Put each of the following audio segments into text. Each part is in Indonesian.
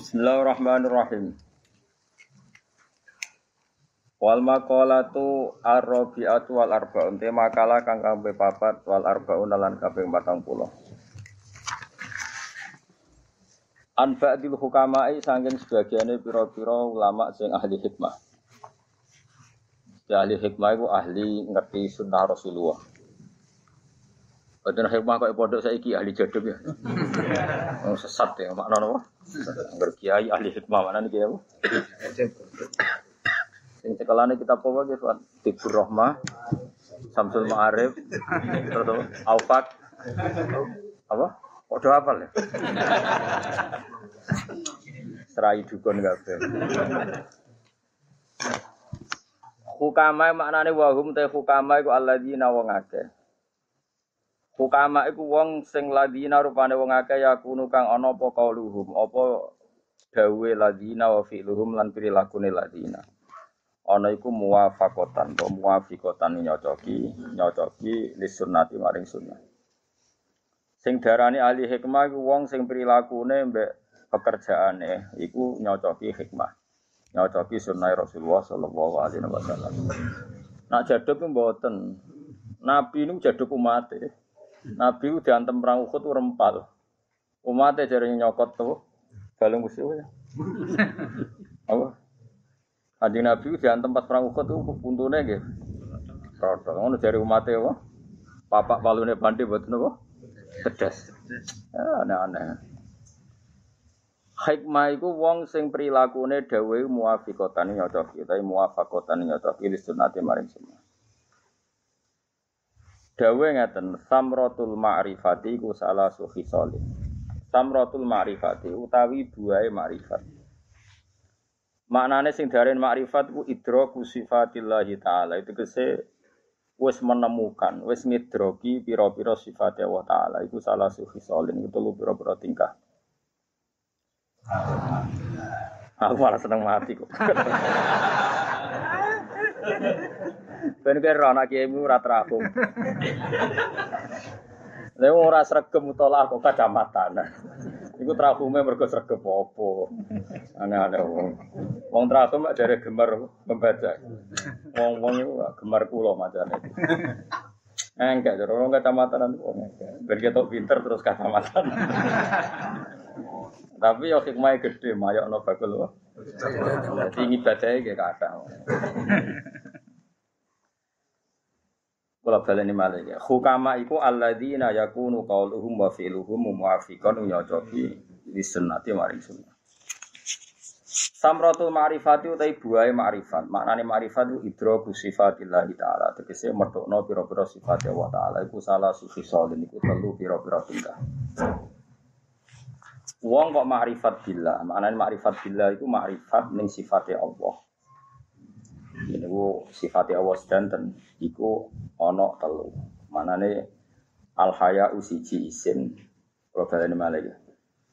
Bismillahirrahmanirrahim. Wal maqalatu ar-rabi'atu wal arba'un. Te makalah kang kabeh papat wal arba'un lan kaping 40. An ba'dil hukama'i saking sebagiane pira-pira ulama sing ahli hikmah. Ya ahli hikmah itu ahli ngerti sunnah Rasulullah. Badan hikmah kok pondok saiki ahli jadab ya. Oh, sesat ya makna napa? Berkiai ahli hikmah mana nih apa? Sing cekelane kita apa ge Pak? Tibur Rahmah, Samsul Ma'arif, terus apa? Aufat. Apa? Kok do apal ya? Serai dukun kabeh. Hukama maknane wahum te hukama iku alladzina wong akeh. Hukama iku wong sing ladina rupane wong akeh yakunu kang ana apa kauluhum, apa dawe ladina wa fi'luhum lan prilakune ladina. Ana iku muwafaqatan to muwafiqatan nyocoki, nyocoki lis sunnati maring sunnah. Sing darani ahli hikmah iku wong sing prilakune mbek pekerjaane iku nyocoki hikmah. Nyocoki sunnah Rasulullah sallallahu alaihi wasallam. Nak jaduk mboten. Nabi ini jaduk umat Nabi itu diantem perang Uhud rempal. Umatnya jari nyokot tuh. Balung musuh ya. Apa? Kanjeng Nabi diantem pas perang Uhud itu puntune nggih. Rodol. Ngono jari umatnya apa? Papak palune bandi buat apa? Tedas. Ya, aneh-aneh. Hikmah iku wong sing prilakune dawuhe muwafiqatan nyocoki, tapi muwafaqatan nyocoki li sunnati maring sunnah. Dawe ngeten samratul ma'rifati ku salah suhi solih. Samratul ma'rifati utawi buahe ma'rifat. Maknane sing darin ma'rifat ku idraku sifatillahi taala. Itu kese wis menemukan, wis ngidroki pira-pira sifat Allah taala. Iku salah suhi solih. Itu lu pira-pira tingkah. Aku malah seneng mati kok. Ben kira anak kiai mu ora terapung. Lha ora sregem utawa kok kacamatan. Iku trakume mergo sregep apa. Aneh-aneh wong. Wong trakum jare gemar membaca. Wong-wong iku gemar kula macane. Enggak, jare wong kacamatan wong enggak. Ben ketok pinter terus kacamatan. Tapi yo hikmahnya gede, mayok no bakul. Jadi ibadahnya kayak kata. Kalau balik ini malah ya. Hukama iku alladzina yakunu qauluhum wa fi'luhum muwafiqan nyocoki di sunnati maring sunnah. Samratul ma'rifati utai buai ma'rifat. Maknane ma'rifat itu idroku sifatillahi ta'ala. Tegese mertokno pira-pira sifat Allah ta'ala. Iku salah sufi solin. Iku telu pira-pira tingkah. Wong kok ma'rifat billah. Maknane ma'rifat billah itu ma'rifat ning sifatnya Allah. Ini ku sifatnya Allah sedanten. Iku ono telu. Manane al haya usiji isin. Kalau kalian malah ya.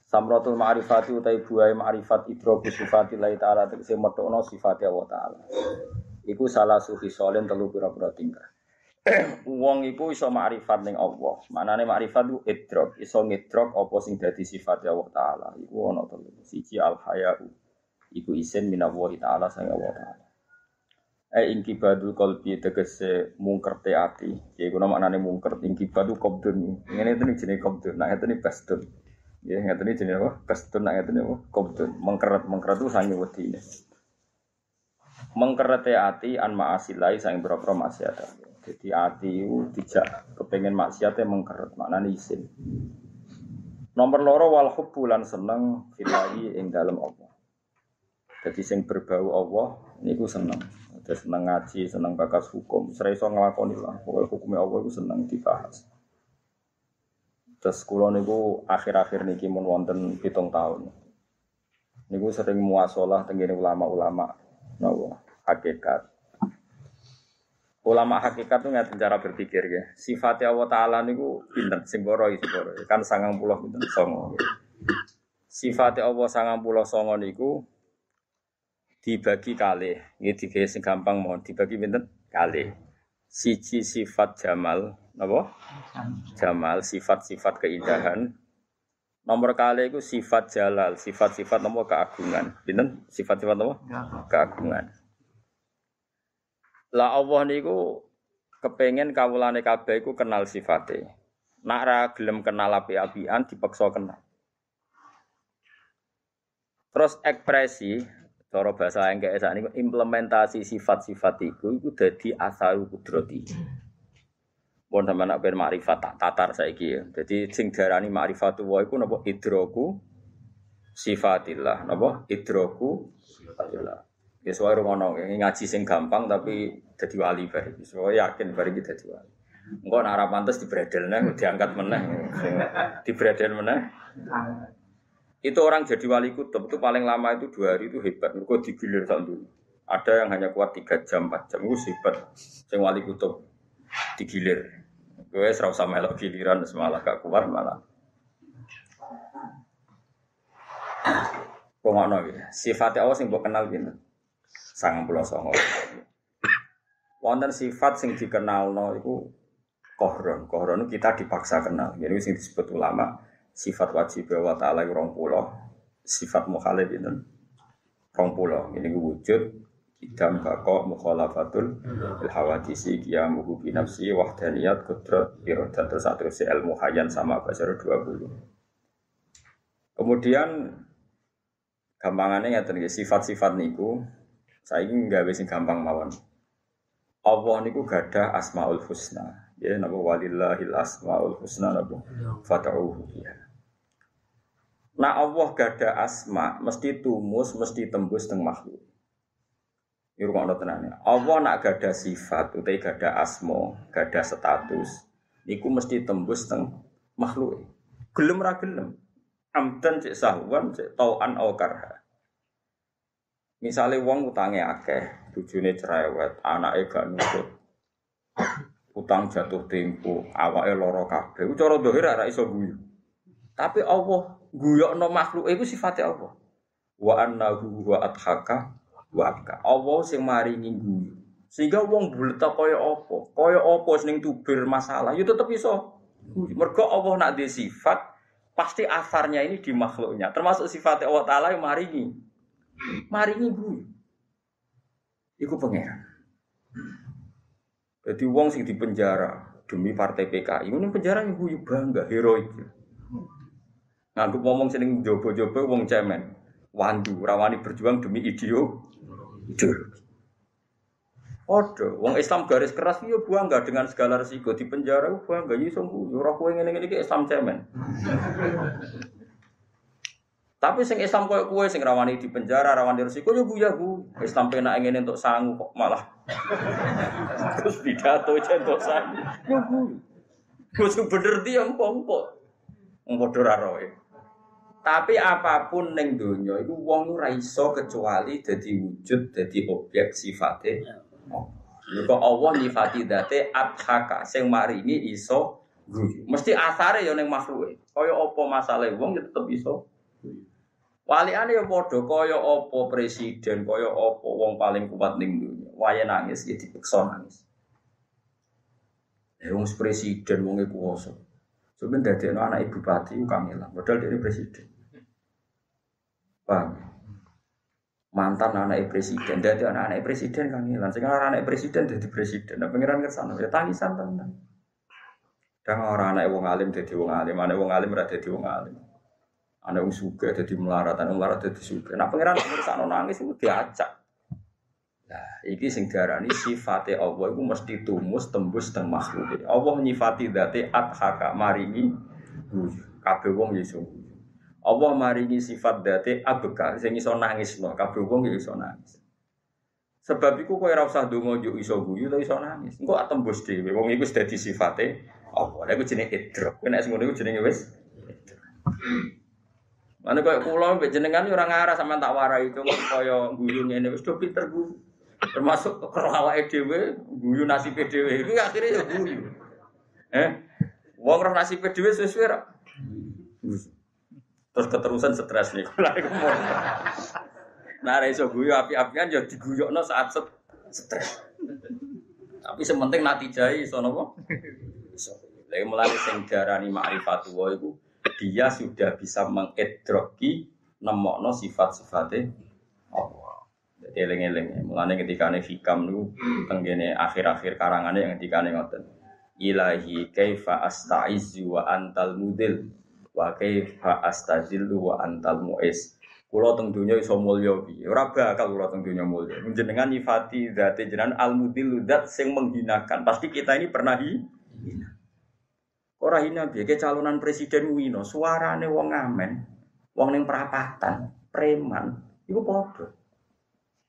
Samratul ma'rifati utai buai ma'rifat idroku sifatillahi ta'ala tegese metokno sifati Allah ta'ala. Iku salah sufi solen telu pira-pira tingkah. Wong iku iso ma'rifat ning Allah. Manane ma'rifat ku idrok, iso ngidrok apa sing dadi sifat Allah taala. Iku ana telu. Siji al haya iku isin minallahi taala sang Allah taala. E ingkibadul qalbi tegese mungkerte ati. Ya iku maknane mungker ingkibadu qabdun. Ngene itu jenenge qabdun. Nah itu nih bastun. Ya ngene iki jenenge apa? Bastun nah itu apa? Qabdun. Mengkeret mengkeret itu sange wedine. Mengkerete ati an ma'asilai sang boro maksiat. Jadi ati itu tidak kepengen maksiatnya mengkeret. Maknane isin. Nomor loro wal hubbu lan seneng filahi ing dalam Allah. Jadi sing berbau Allah niku seneng. Terus seneng ngaji, seneng bakas hukum. Serai iso nglakoni lah. Pokoknya hukumnya Allah itu seneng dibahas. Terus kula niku akhir-akhir niki mun wonten pitung tahun. Niku sering muasalah tengene ulama-ulama napa hakikat. Ulama hakikat itu ngerti cara berpikir ya. Sifatnya Allah Ta'ala niku pinter, sing boro isi boro. Kan sangang pulau pinter, songo. Sifatnya Allah sangang pulau songo niku dibagi kali. Ini tiga sing gampang mohon dibagi pinter kali. Siji sifat jamal, apa? Jamal, sifat-sifat keindahan. Nomor kali itu sifat jalal, sifat-sifat nomor keagungan. Pinten sifat-sifat nomor keagungan. Lah Allah niku kepengen kawulane kabeh iku kenal sifate. Nak ra gelem kenal api-apian dipaksa kenal. Terus ekspresi cara bahasa yang kayak ini implementasi sifat-sifat itu itu jadi asal kudrati. Pun sama nak ben makrifat tak tatar saiki ya. Jadi sing diarani makrifatu wa iku napa idroku sifatillah, napa idroku sifatillah. Ya soal ngono, ngaji sing gampang tapi jadi wali bari. Soal yakin bari kita jadi wali. Engko nak ora pantes dibredelne diangkat meneh. Dibredel meneh. Itu orang jadi wali kutub itu paling lama itu dua hari itu hebat. Mereka digilir dulu. Ada yang hanya kuat tiga jam, empat jam. Itu hebat. Sing wali kutub digilir. Gue serau sama elok giliran semalah gak kuat malah. Pengono ya. Sifatnya Allah sing kenal gini. Sang pulau songo. Wonten sifat sing dikenal no itu kohron. Kohron kita dipaksa kenal. Jadi sing disebut ulama sifat wajib wa ta'ala rong pulau. Sifat mukhalif itu rong pulau. Ini wujud idam bako mukhalafatul il hawadisi qiyamuhu bi nafsi wahdaniyat kudrat iradat terus terus ilmu hayan sama basar 20 kemudian gampangannya ya sifat-sifat niku saya ingin nggak bisa gampang mawon. Allah niku gada asmaul husna. Ya nabi walillahil asmaul husna nabi fata'uhu ya Nah Allah gada asma mesti tumus mesti tembus teng makhluk ini rumah tenane. Allah nak gada sifat, utai gada asmo, gada status. Iku mesti tembus teng makhluk. Gelem ra gelem. Amdan cek sahwan, cek tauan au karha. Misalnya wong utange akeh, bojone cerewet, anake gak nutut. Utang jatuh tempo, awake lara kabeh. Cara dohir ora iso guyu. Tapi Allah guyokno makhluk iku sifatnya Allah. Wa annahu wa adhaka waka. Allah sing maringi guyu. Sehingga wong bulet kaya apa? Kaya apa sing tubir masalah, ya tetep iso. Mergo Allah nak di sifat pasti asarnya ini di makhluknya. Termasuk sifat Allah taala yang maringi. Maringi guyu. Iku pangeran. Jadi wong sing di penjara demi partai PKI, ini penjara yang guyu bangga, heroik. Nganggep ngomong seneng jobo-jobo wong cemen. Wandu, rawani berjuang demi Jujur. Odo, wong Islam garis keras yo bangga dengan segala resiko di penjara bangga yo sungguh yo ora kowe ngene iki Islam cemen. Tapi sing Islam koyo kowe sing rawani di penjara, rawani resiko yo buya bu. Islam penak ngene untuk sangu kok malah. Terus pidato centok sangu. Yo bu. Wis bener dia empong-empong. Wong padha roe. Tapi apa pun neng donya itu wong ora iso kecuali dadi wujud, dadi objek sifatnya. Mergo Allah nyifati date adhaka sing maringi iso guyu. Mesti asare ya ning makhluke. Kaya apa masalah wong ya tetep iso Waliane ya padha kaya apa presiden, kaya apa wong paling kuat ning dunya. Wae nangis ya dipeksa nangis. Ya wong presiden wong kuwasa. Sebenarnya dadekno anak ibu bupati kangelan, padahal dia presiden. Paham? Mantan anak presiden, jadi anak-anak presiden kan hilang. Sekarang anak presiden jadi presiden. Nah, pengiran ke sana, ya tangisan tenan. Dan orang anak wong alim jadi wong alim, anak wong alim berada jadi wong alim. Anak wong suka jadi melarat, anak melarat jadi suka. Nah pengiran ke sana nangis itu diacak. Nah, ini sing diarani sifatnya Allah itu mesti tumus tembus teng makhluk. Allah nyifati dati adhaka maringi kabeh wong ya Allah maringi sifat date abeka sing iso nangis no kabeh wong ya iso nangis. Sebab iku kowe ora usah donga yo iso guyu tapi iso nangis. Engko atembus dhewe wong iku wis dadi sifate Allah. Lha iku jenenge idrok. Kowe nek sing ngono iku jenenge wis Mana kaya kula mbek jenengan ora ngarah sama tak warai itu kaya guyu ngene wis do pinter guyu. Termasuk karo awake dhewe guyu nasibe dhewe. Iku akhirnya ya guyu. Eh? Wong roh nasibe dhewe suwe-suwe. Terus keterusan stres nih. nah, iso guyu api-apian ya diguyokno saat stres. Tapi sementing natijai iso napa? Iso. Lha mulai sing diarani ma'rifatullah iku dia sudah bisa mengedroki nemokno sifat-sifatnya Allah. Jadi eling-eling. Mulane ketika nih hikam niku tenggene akhir-akhir karangane yang ketika ngoten. Ilahi kaifa astaizu wa antal mudil wa kaifa astazillu wa antal muis. Kulo teng dunya iso mulya piye? Ora bakal kulo teng dunya mulya. Jenengan nyifati zate jenengan al mudil zat sing menghinakan. Pasti kita ini pernah hina. Ora hina piye calonan presiden wino, suarane wong ngamen, wong ning perapatan, preman, iku padha.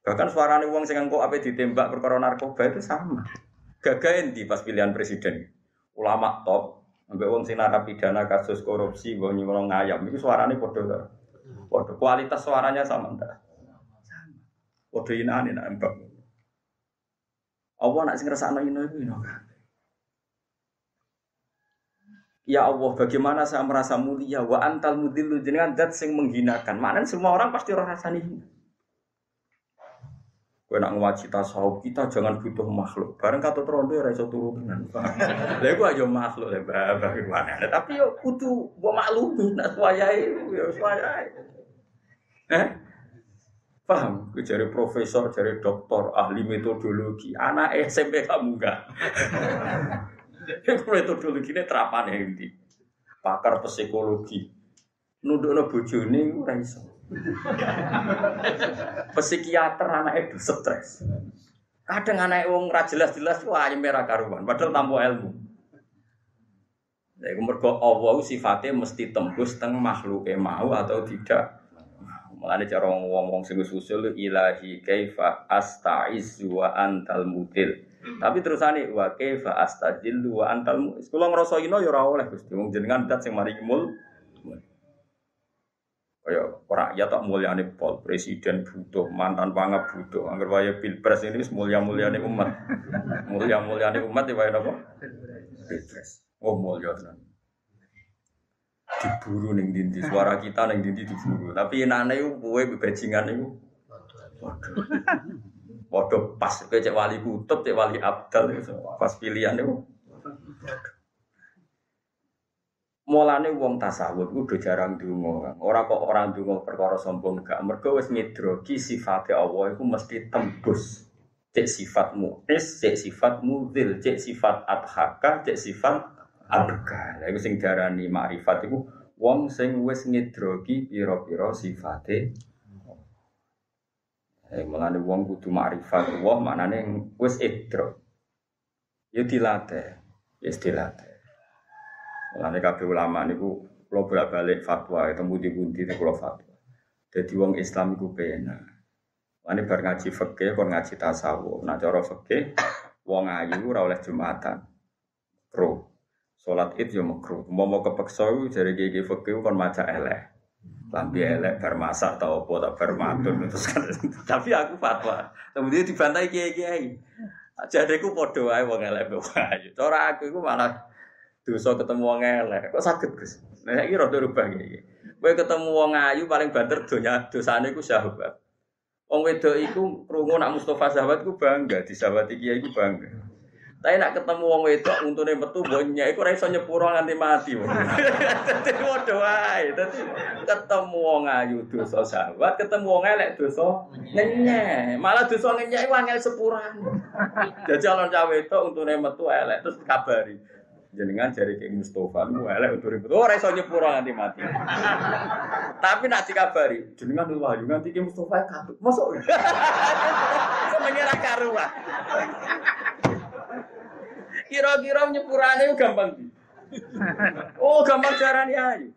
Bahkan suarane wong sing engko ape ditembak perkara narkoba itu sama. Gagain di pas pilihan presiden. Ulama top, sampai wong sing narapidana kasus korupsi, wong nyolong ngayam, itu suarane padha Waduh, kualitas suaranya sama? Sama. Waduh inane nak embak. Allah nak sing ngrasakno ino iku ino Ya Allah, bagaimana saya merasa mulia wa antal mudillu jenengan zat sing menghinakan. Mana semua orang pasti orang rasani hina. Kowe nak ngaji tasawuf kita jangan butuh makhluk. Bareng kata trondo ora iso turu tenan. Lha iku aja makhluk le babah Tapi yo kudu mbok maklumi nak wayahe yo wayahe. Eh? Paham? Cari profesor, cari doktor, ahli metodologi. Anak SMP kamu enggak. metodologi ini terapan ya. Pakar psikologi. Nudukno bojone ora iso. Psikiater anak itu stres. Kadang anak wong ra jelas-jelas wah merah karuan padahal tanpa ilmu. Jadi mergo Allah sifatnya mesti tembus teng makhluk mau atau tidak. Mulane cara ngomong sing usul ilahi kaifa astaiz wa antal mutil. Tapi terusane wa kaifa astajil wa antal mutil. Kula ngrasa ino ya ora oleh Gusti. Wong jenengan dat sing mari mul. Kaya rakyat tak mulyane pol, presiden butuh, mantan pangap butuh. Angger waya pilpres ini mulia-muliane umat. Mulia-muliane umat ya napa? Pilpres. Oh mulya tenan diburu ning dindi suara kita ning dindi diburu tapi enane iku kowe bebajingan iku Waduh pas kowe cek wali kutub cek wali abdal pas pilihan itu Mulane wong tasawuf kudu jarang donga. Ora kok orang donga perkara sombong gak. Mergo wis ngidroki sifate Allah iku mesti tembus. Cek sifatmu is, cek sifatmu zil, cek sifat adhaka, cek sifat abga. Lha iku sing diarani makrifat iku wong sing wis ngidrogi pira-pira sifate Eh, mulane wong kudu makrifat Allah maknane wis idrok. Ya dilatih, ya dilatih. Mulane kabeh ulama niku kula bolak-balik fatwa ketemu di bundi kula fatwa. Jadi wong Islam iku penak. Mulane bar ngaji fikih kon ngaji tasawuf. Nah cara fikih wong ayu ora oleh Jumatan. Pro. Sholat id yo makruh. Mau mau kepeksa dari gigi fakir kon maca elek. Lambi elek bermasak tau apa tak bermatun terus kan. Tapi aku fatwa. Kemudian dibantai kiai kiai. Jadi aku podo aja wong elek bae. Cara aku itu malah dosa ketemu wong elek. Kok sakit Gus? Nah iki rada rubah iki. Kowe ketemu wong ayu paling banter donya dosane iku sahabat. Wong wedok iku krungu nak Mustafa sahabat ku bangga, disabati kiai iku bangga. Tapi nak ketemu wong wedok untune metu bonnya iku ora iso nyepuro nganti mati. Dadi padha wae. Dadi ketemu wong ayu dosa sahabat, ketemu wong elek dosa ngenyek. Malah dosa ngenyek iku angel sepuran. Jadi alon cawe wedok untune metu elek terus kabari. Jenengan jari ke Mustafa mu elek untune metu ora iso nyepuro nganti mati. Tapi nak dikabari, jenengan wahyu nganti ke Mustafa kabut. Mosok. Senenge ra karuan. Kira-kira nyepurane gampang di. Oh, gampang carane ayu.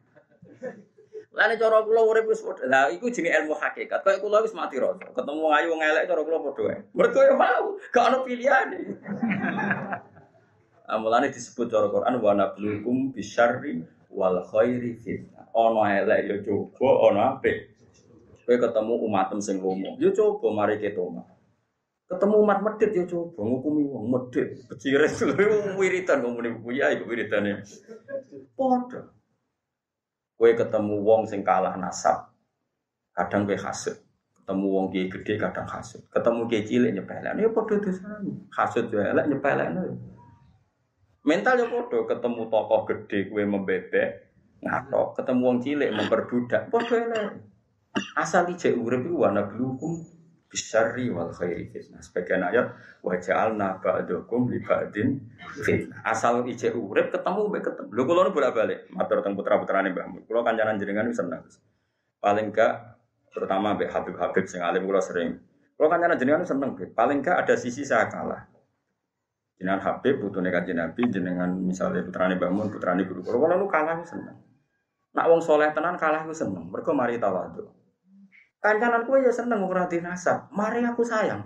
Lane cara kula urip wis padha. Lah iku jenenge ilmu hakikat. Kayak kula wis mati rasa. Ketemu ayu wong elek cara kula padha wae. Mergo ya mau, gak ono pilihane. Amulane disebut cara Quran wa nablukum bisyarri wal khairi fitnah. Ono elek ya coba, ono apik. Kowe ketemu umatem sing lomo, ya coba mari ketoma. Ketemu umat medit ya coba ngukumi wong medit. Becire wong wiridan ngomong buku ya iku wiridane. Padha. Kowe ketemu wong sing kalah nasab. Kadang kowe hasud. Ketemu wong kiai gede kadang hasud. Ketemu kiai cilik nyepelekno ya padha dosane. Hasud ya elek nyepelekno. Mental ya padha ketemu tokoh gede kowe membebek. ngatok, ketemu wong cilik memperbudak. Padha elek. Asal ijek urip iku ana blukum bisyarri wal khairi fitnah. Sebagian ayat wa ja'alna ba'dakum li ba'din fitnah. Asal ije urip ketemu mbek ketemu. Lho kula nu bolak-balik matur teng putra-putrane Mbah. Kula kancanan jenengan wis seneng. Paling gak terutama mbek Habib-habib sing alim kula sering. Kula kancanan jenengan seneng, paling gak ada sisi saya kalah. Jenengan Habib putune kanjeng Nabi, jenengan misalnya putrane Mbah Mun, putrane guru. Kula nu kalah seneng. Nak wong soleh tenan kalah ku seneng. Mergo mari tawadhu. Kancanan kue ya seneng ora dinasab. Mari aku sayang.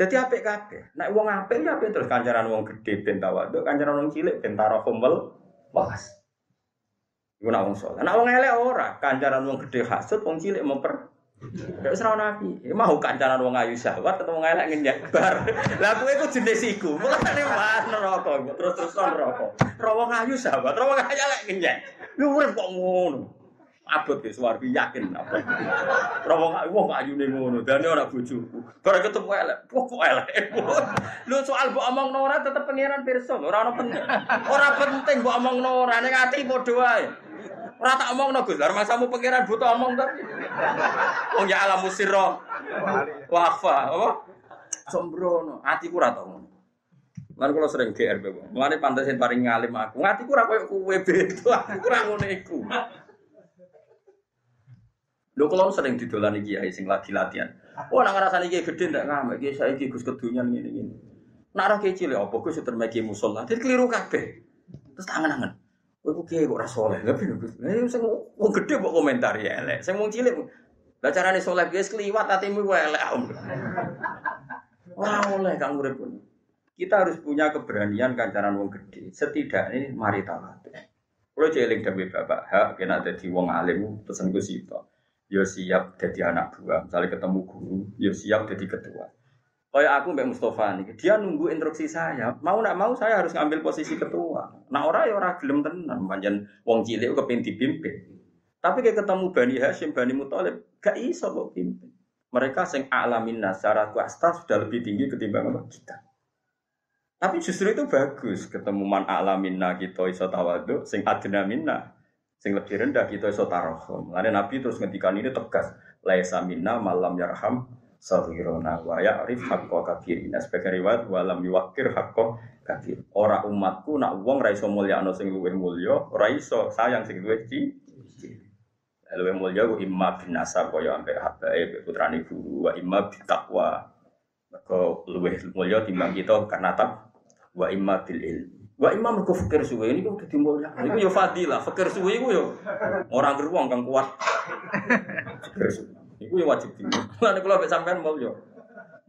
Jadi apik kabeh. Nek wong apik ya apik terus kancanan wong gede ben tawaduk, kancanan wong cilik ben tarahum wal was. Iku nak wong saleh. Nek wong elek ora, kancanan wong gede hasud, wong cilik memper Gak usah nabi. Mau kancanan wong ayu syahwat wong elek ngenyak bar. Lah kowe iku jenis iku. Mulane wah neraka terus-terus neraka. Ro wong ayu syahwat, ro wong elek ngenyak. Lu urip kok ngono abot ke suwargi yakin apa. Rawong wong ayune ngono, dane ora bojoku. Bareng ketemu elek, kok elek. Lu soal mbok omongno ora tetep pangeran pirsa, ora ono penting. Ora penting mbok omongno ora ning ati padha wae. Ora masamu pangeran butuh omong tapi. Oh ya alam musirra. Wafa, apa? Sombrono, atiku ora tau. Lan kula sering GR bebo. Mulane pantesin paling ngalim aku. Ngatiku ora koyo kowe beto, aku ora. Lho kalau sering didolani kiai sing lagi latihan. Oh nak ngrasani kiai gede ndak ngamek kiai saiki Gus kedunyan ngene-ngene. Nak ora kiai cilik apa Gus termeki musala. Dadi keliru kabeh. Terus tangan-tangan. Kowe ku kiai kok ora saleh. Lha piye Gus? Lah sing wong gede kok komentar ya elek. Sing wong cilik lah carane saleh guys kliwat atimu ku elek. Ora oleh kang urip Kita harus punya keberanian kancaran wong gede. Setidaknya mari tawadhu. Kalau jeling dawuh bapak hak kena dadi wong alim pesen Gus itu yo siap jadi anak buah. Misalnya ketemu guru, yo siap jadi ketua. Kayak aku Mbak Mustafa nih, dia nunggu instruksi saya. Mau nak mau saya harus ngambil posisi ketua. Nah orang ya orang gelem tenan, panjang wong cilik kepin dipimpin. Tapi kayak ketemu Bani Hashim, Bani Muthalib, gak iso kok pimpin. Mereka sing alamin secara kuasta sudah lebih tinggi ketimbang apa kita. Tapi justru itu bagus ketemu man alaminna kita iso tawadu, sing adna minna Sing lebih rendah kita iso tarohum. Lalu Nabi terus ngendikan ini tegas. Laisa minna malam yarham sahirona wa ya'rif haqqo kabirina. Sebagai riwayat walam yuwakir haqqo kabir. Ora umatku nak wong ra iso mulyakno sing luwih mulya, ora iso sayang sing luwih ci. Luwih mulya ku imma bin nasab kaya ambek habae putrane guru wa imma bi taqwa. Mergo luwih mulya timbang kita karena tak wa imma bil. Wa imam mergo fikir suwe ini kok dadi mulya. Iku yo fadilah, fikir suwe iku yo ora geruang kang kuat. Fikir suwe. Iku yo wajib di. Lan kula mek sampean mulya.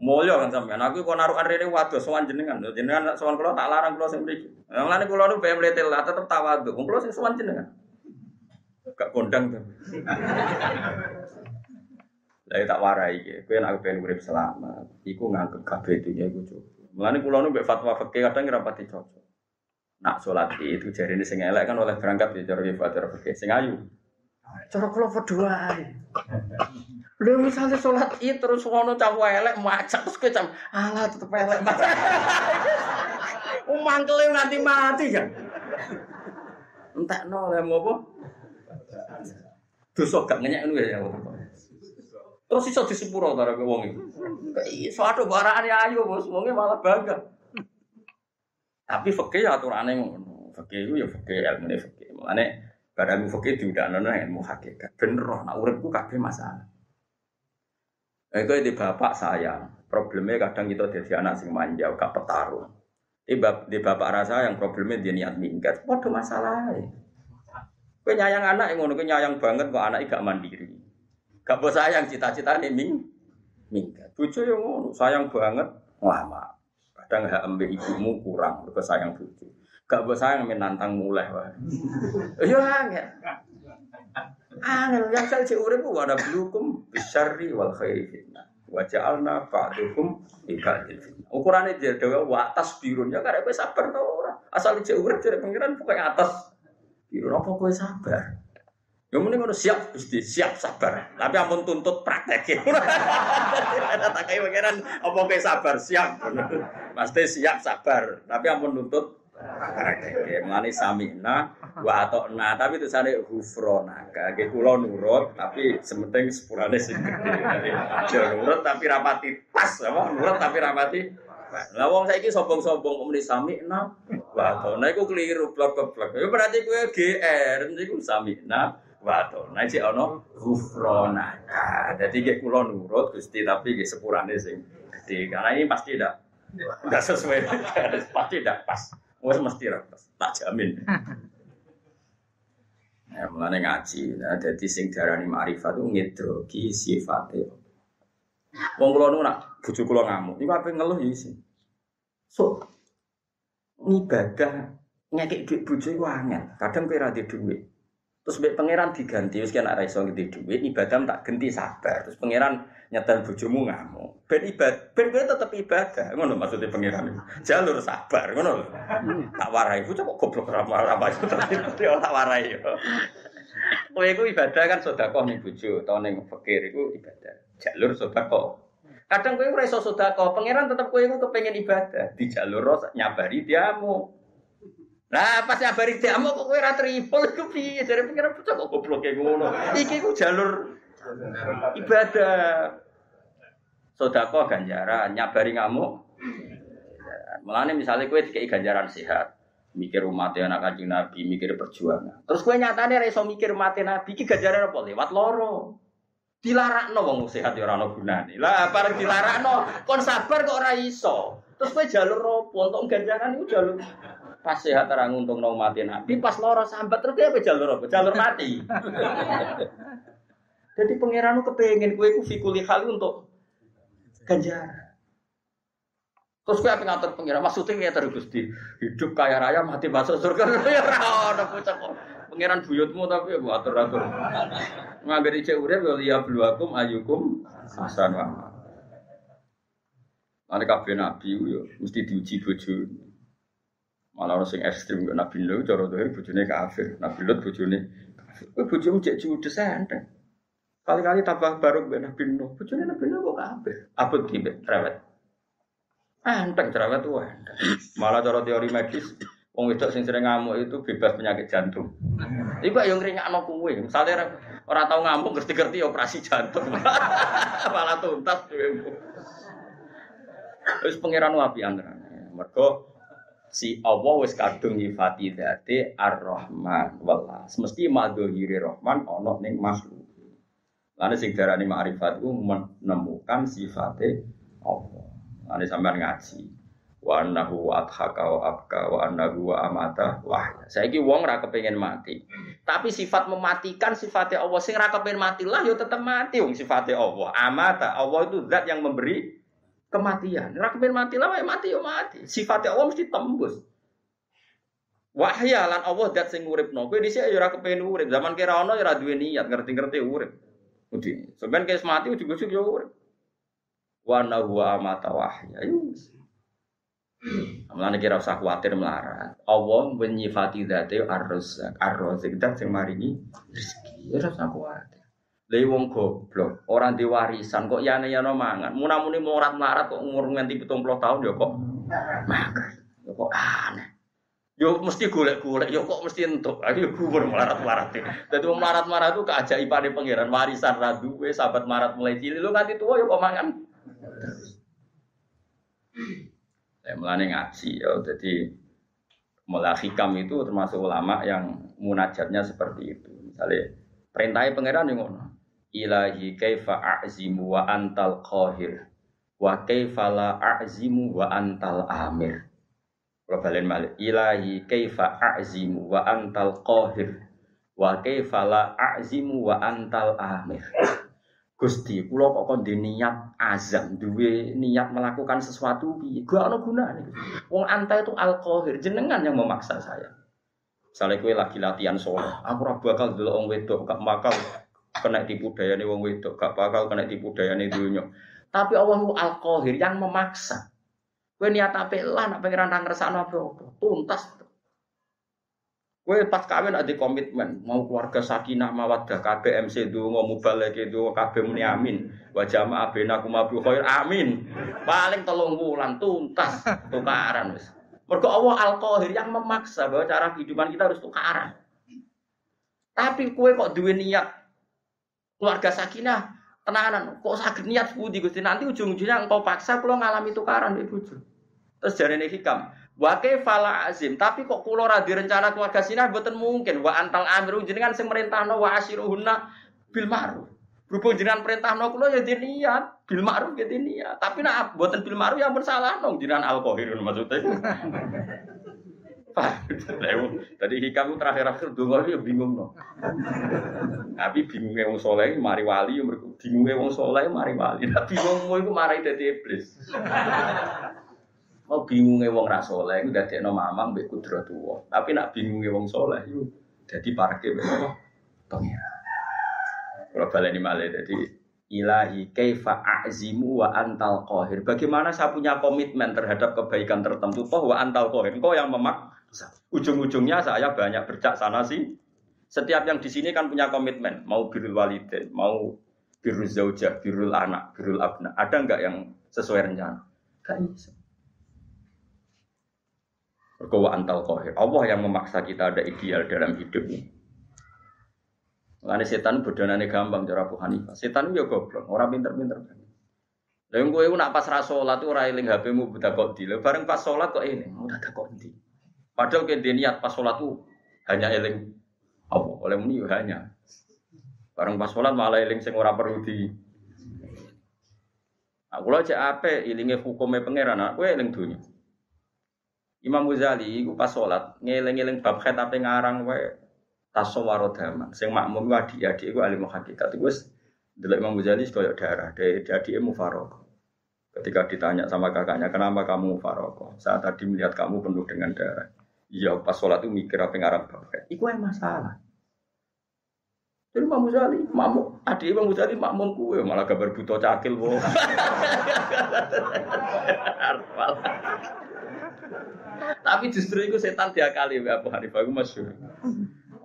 Mulya kan sampean. Aku kok narukan rene waduh sowan jenengan. Jenengan sowan kula tak larang kula sing mriki. Lan kula nu bae lah tetep tawadhu. Wong kula sing sowan jenengan. Gak kondang tuh. Lah tak warai iki. Kowe nek pengen urip selamat, iku nganggep kabeh dunya iku cukup. Mulane kula nu mbek fatwa fikih kadang ora pati cocok nak sholat itu jari ini sing elek kan oleh berangkat di cara ibadah fikih sing ayu. Cara kalau berdua Lu misalnya sholat itu terus ngono cawu elek macet terus kecam alah tetep elek. Umangkel nanti mati kan. Entek no mau apa? Dosa gak ngenyek ngono ya. Terus iso disepuro ta wong iki. Iso ado barane ayu bos, wonge malah bangga. Tapi fakih ya aturannya ngono. Fakih itu ya fakih ilmu ini fakih. Mulane barang fakih diudakno nang ilmu hakikat. Bener nak uripku kabeh masalah. Kowe di bapak saya, problemnya kadang kita jadi anak sing manja, gak petarung. Di, di bapak rasa yang problemnya dia niat minggat, waduh masalah. Kowe nyayang anak yang ngono, kowe nyayang banget kok anak gak mandiri. Gak bos sayang cita-cita nih ming minggat. Bojo yang ngono, sayang banget lama kadang hak ambek ibumu kurang mergo sayang bojo. Gak mbok sayang men nantang mulai wae. Yo angel. Angel yang saya cek urip ku ada blukum bisyarri wal khairi fitnah. Wa ja'alna ba'dukum ibadil fitnah. Ukurane dia dewe wa atas birun ya karek kowe sabar to ora? Asal cek urip jare pengiran pokoke atas. Birun apa kowe sabar yang mending ngono siap Gusti, siap sabar. Tapi ampun tuntut praktek. Ada tak kayak pangeran apa kayak sabar siap. Pasti siap sabar. Tapi ampun tuntut praktek. Mulane samina wa atokna tapi itu sana hufrona. Kage kula nurut tapi sementing sepurane sing gede. Nurut tapi rapati pas apa nurut tapi rapati Lah wong saiki sombong-sombong muni samina wa atokna iku keliru blok-blok. Ya berarti kowe GR niku samina Waduh, nah cek ono gufrona. Jadi kayak kulo nurut gusti tapi kayak sepurane sing gede. Karena ini pasti tidak tidak sesuai, pasti tidak pas. Wes mesti pas, tak jamin. Ya, mulane ngaji, nah, jadi sing darani ma'rifat itu ngedrogi sifatnya. Wong kula nu nak bojo kula ngamuk, niku ape ngeluh ya sih. So, ibadah ngekek duit bojo iku angel. Kadang kowe ra duit. Terus mbek pangeran diganti, wis kena ra iso ngeti dhuwit, ibadah tak ganti sabar. Terus pangeran nyetel bojomu ngamuk. Ben ibadah, ben kowe tetep ibadah. Ngono maksudnya pangeran. Jalur sabar, ngono lho. Tak warai bocah kok goblok ra marah itu yo tak warai yo. Kowe iku ibadah kan sedekah ning bojo utawa ning fakir iku ibadah. Jalur sedekah. Kadang kowe ora iso sedekah, pangeran tetep kowe iku kepengin ibadah. Di jalur nyabari diamu. Nah, pas nyabari diamuk kok kowe ora tripol iku piye? Jare bocah kok goblok kayak ngono. Iki ku jalur ibadah. Sodako ganjaran, nyabari ngamuk. Mulane misalnya kowe dikei ganjaran sehat, mikir umat anak kanjeng Nabi, mikir perjuangan. Terus kowe nyatane ora iso mikir umat Nabi, iki ganjaran apa lewat loro. Dilarakno wong sehat ya ora ana gunane. Lah bareng dilarakno kon sabar kok ora iso. Terus kowe jalur opo? Untuk ganjaran iku jalur pas sehat terang untung nong mati nabi pas loro sambat terus apa jalur apa? Jalur mati. Jadi pangeran kepengen kue ku fikuli kali untuk ganjar. Terus kue apa ngatur pangeran? Maksudnya ya terus di hidup kaya raya mati masuk surga. Ya ora bocah kok. Pangeran buyutmu tapi ya atur atur ngambil ijek urip ya liya bluakum ayukum hasan wa Ada kabeh nabi yo mesti diuji bojo. Malah orang sing ekstrim gak Nabi Nuh cara dohir bojone kafir. Nabi Lut bojone kafir. Kowe bojomu judes enteng. Kali-kali tambah baru mbek Nabi Nuh. Bojone Nabi Nuh kok kafir. Abot ki cerewet. Enteng cerewet tuh enteng. Malah cara teori medis Wong wedok sing sering ngamuk itu bebas penyakit jantung. Iku yang ngrinyakno kowe. Misale ora tau ngamuk ngerti-ngerti operasi jantung. Malah tuntas. Wis pangeran wapi antarane. Mergo si Allah wis kadung nyifati dzate Ar-Rahman welas. Mesti madhiri Rahman ana ning makhluk. Lan sing darani ma'rifat ku menemukan sifate Allah. Lan sampean ngaji. Wa annahu adhaka wa abka wa annahu wa amata wah. Saiki wong ra kepengin mati. Tapi sifat mematikan sifatnya Allah sing ra kepengin mati lah ya tetep mati wong sifatnya Allah. Amata Allah itu zat yang memberi kematian. Ora kepen mati lah, mati yo mati. Sifatnya Allah mesti tembus. Wahya lan Allah dat sing uripno. Kowe dhisik ya ora kepen urip. Zaman kira ana ya ora duwe niat, ngerti-ngerti urip. Udi. Sampeyan kes mati ujug-ujug yo urip. Wa na huwa amata wahya. Yus. Mulane kira usah kuwatir melarat. Allah menyifati dzate ar-razzaq, ar-razzaq dat sing maringi rezeki. Ya ora usah kuwatir. Lha wong goblok, orang di warisan kok yane yano mangan. Munamuni morat-marat kok umur nganti 70 tahun ya kok makan. Ya kok aneh. Yo mesti golek-golek, yo kok mesti entuk. Aku yo gugur marat-marat. Dadi wong marat-marat itu keajaibane pangeran warisan ra duwe, sahabat marat mulai cilik lu nganti tua yo kok mangan. Ya mulane ngaji ya. Jadi mulai hikam itu termasuk ulama yang munajatnya seperti itu. Misalnya perintahnya pangeran yang ngono ilahi kaifa a'zimu wa antal qahir wa kaifa la a'zimu wa antal amir kalau balen malik ilahi kaifa a'zimu wa antal qahir wa kaifa la a'zimu wa antal amir Gusti, kula kok kon niat azam, duwe niat melakukan sesuatu piye? Gak ono gunane. Wong anta itu al-qahir, jenengan yang memaksa saya. Misalnya kue lagi latihan sholat, aku ora bakal dulu wong wedok, gak bakal kena tipu daya nih wong wedok, gak bakal kena tipu daya nih dunia. Tapi Allah al qahir yang memaksa. Kue niat apa lah, nak pengiran ra ngersakno apa tuntas. Kue pas kawin ada komitmen, mau keluarga sakinah mawaddah, KBMC itu mau mubalek itu KB muni amin, wajah abena kumabu khair amin. Paling telung bulan tuntas tukaran wis. Mergo Allah Al-Qahir yang memaksa bahwa cara kehidupan kita harus tukaran. Tapi kue kok duwe niat keluarga sakinah tenanan kok sakit niat budi Gusti nanti ujung-ujungnya engkau paksa kalau ngalami tukaran di bojo. Terus jarene hikam, wa fala azim, tapi kok kula ra rencana keluarga sinah mboten mungkin wa antal amiru jenengan sing merintahno wa asyiruhunna bil ma'ruf. Berhubung jenengan perintahno kula ya niat bil ma'ruf ya niat. Tapi nak mboten bil ma'ruf ya pun salah nong jenengan alkohirun maksudnya. Tadi hikam terakhir-akhir donga ya bingung no. Tapi bingungnya wong soleh mari wali, bingungnya wong soleh mari wali. Tapi bingungmu itu marai dari iblis. Mau bingungnya wong ra soleh iku dadekno mamang mbek kudro tuwa. Tapi nak bingungnya wong soleh iku dadi parke mbek apa? Pengira. Kalau baleni malih dadi ilahi kaifa a'zimu wa antal qahir. Bagaimana saya punya komitmen terhadap kebaikan tertentu toh wa antal qahir. Engkau yang memak Ujung-ujungnya saya banyak bercak sana sih. Setiap yang di sini kan punya komitmen, mau birul walidain, mau birul zaujah, birul anak, birul abna. Ada nggak yang sesuai rencana? Gak bisa. Antal kohir. Allah yang memaksa kita ada ideal dalam hidup ini. Mengenai setan bodonane gampang cara Abu Hanifah. Setan itu ya goblok, orang pinter-pinter. Lalu gue nak pas rasolat tuh ora eling HP-mu buta kok di. Bareng pas sholat kok ini, udah kok di. Padahal ke niat pas sholat tuh hanya eling apa? Oleh muni hanya. Bareng pas sholat malah eling sing ora perlu di. Aku lah cek apa ilinge hukumnya pangeran, aku eling dunia. Imam Ghazali iku pas sholat ngeling-eling bab apa ngarang wae tasawwaro daman. Sing makmum ku adik-adik iku alim hakikat. Wis delok Imam Ghazali koyo darah, dari adik mufarok. Ketika ditanya sama kakaknya, kenapa kamu mufarok? Saat tadi melihat kamu penuh dengan darah. Iya pas sholat itu mikir apa ngarang bapak. Iku yang masalah. Jadi Imam Muzali, makmum, adik Imam Muzali makmum kue malah gambar buto cakil wo. Tapi justru itu setan dia kali ya Abu Hanifah itu masyhur.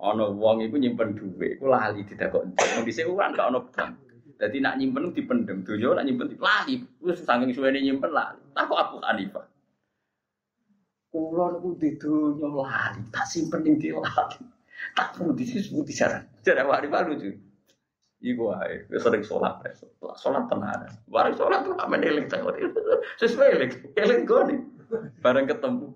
Ono wong itu nyimpen duit, itu lali tidak kok. Mau disewuan gak ono bank. Jadi nak nyimpen dipendem, dunia nak nyimpen lali. Terus saking suwene nyimpen lali. Tak kok Abu Hanifah. Kulo niku di dunya lali, tak simpen di lali. Tak putih sih putih saran. Jadi wari baru tuh. Iku ae, sering sholat, sholat tenar. Bareng sholat tuh amen eling ngerti. Sesuai eling, eling goni. Bareng ketemu.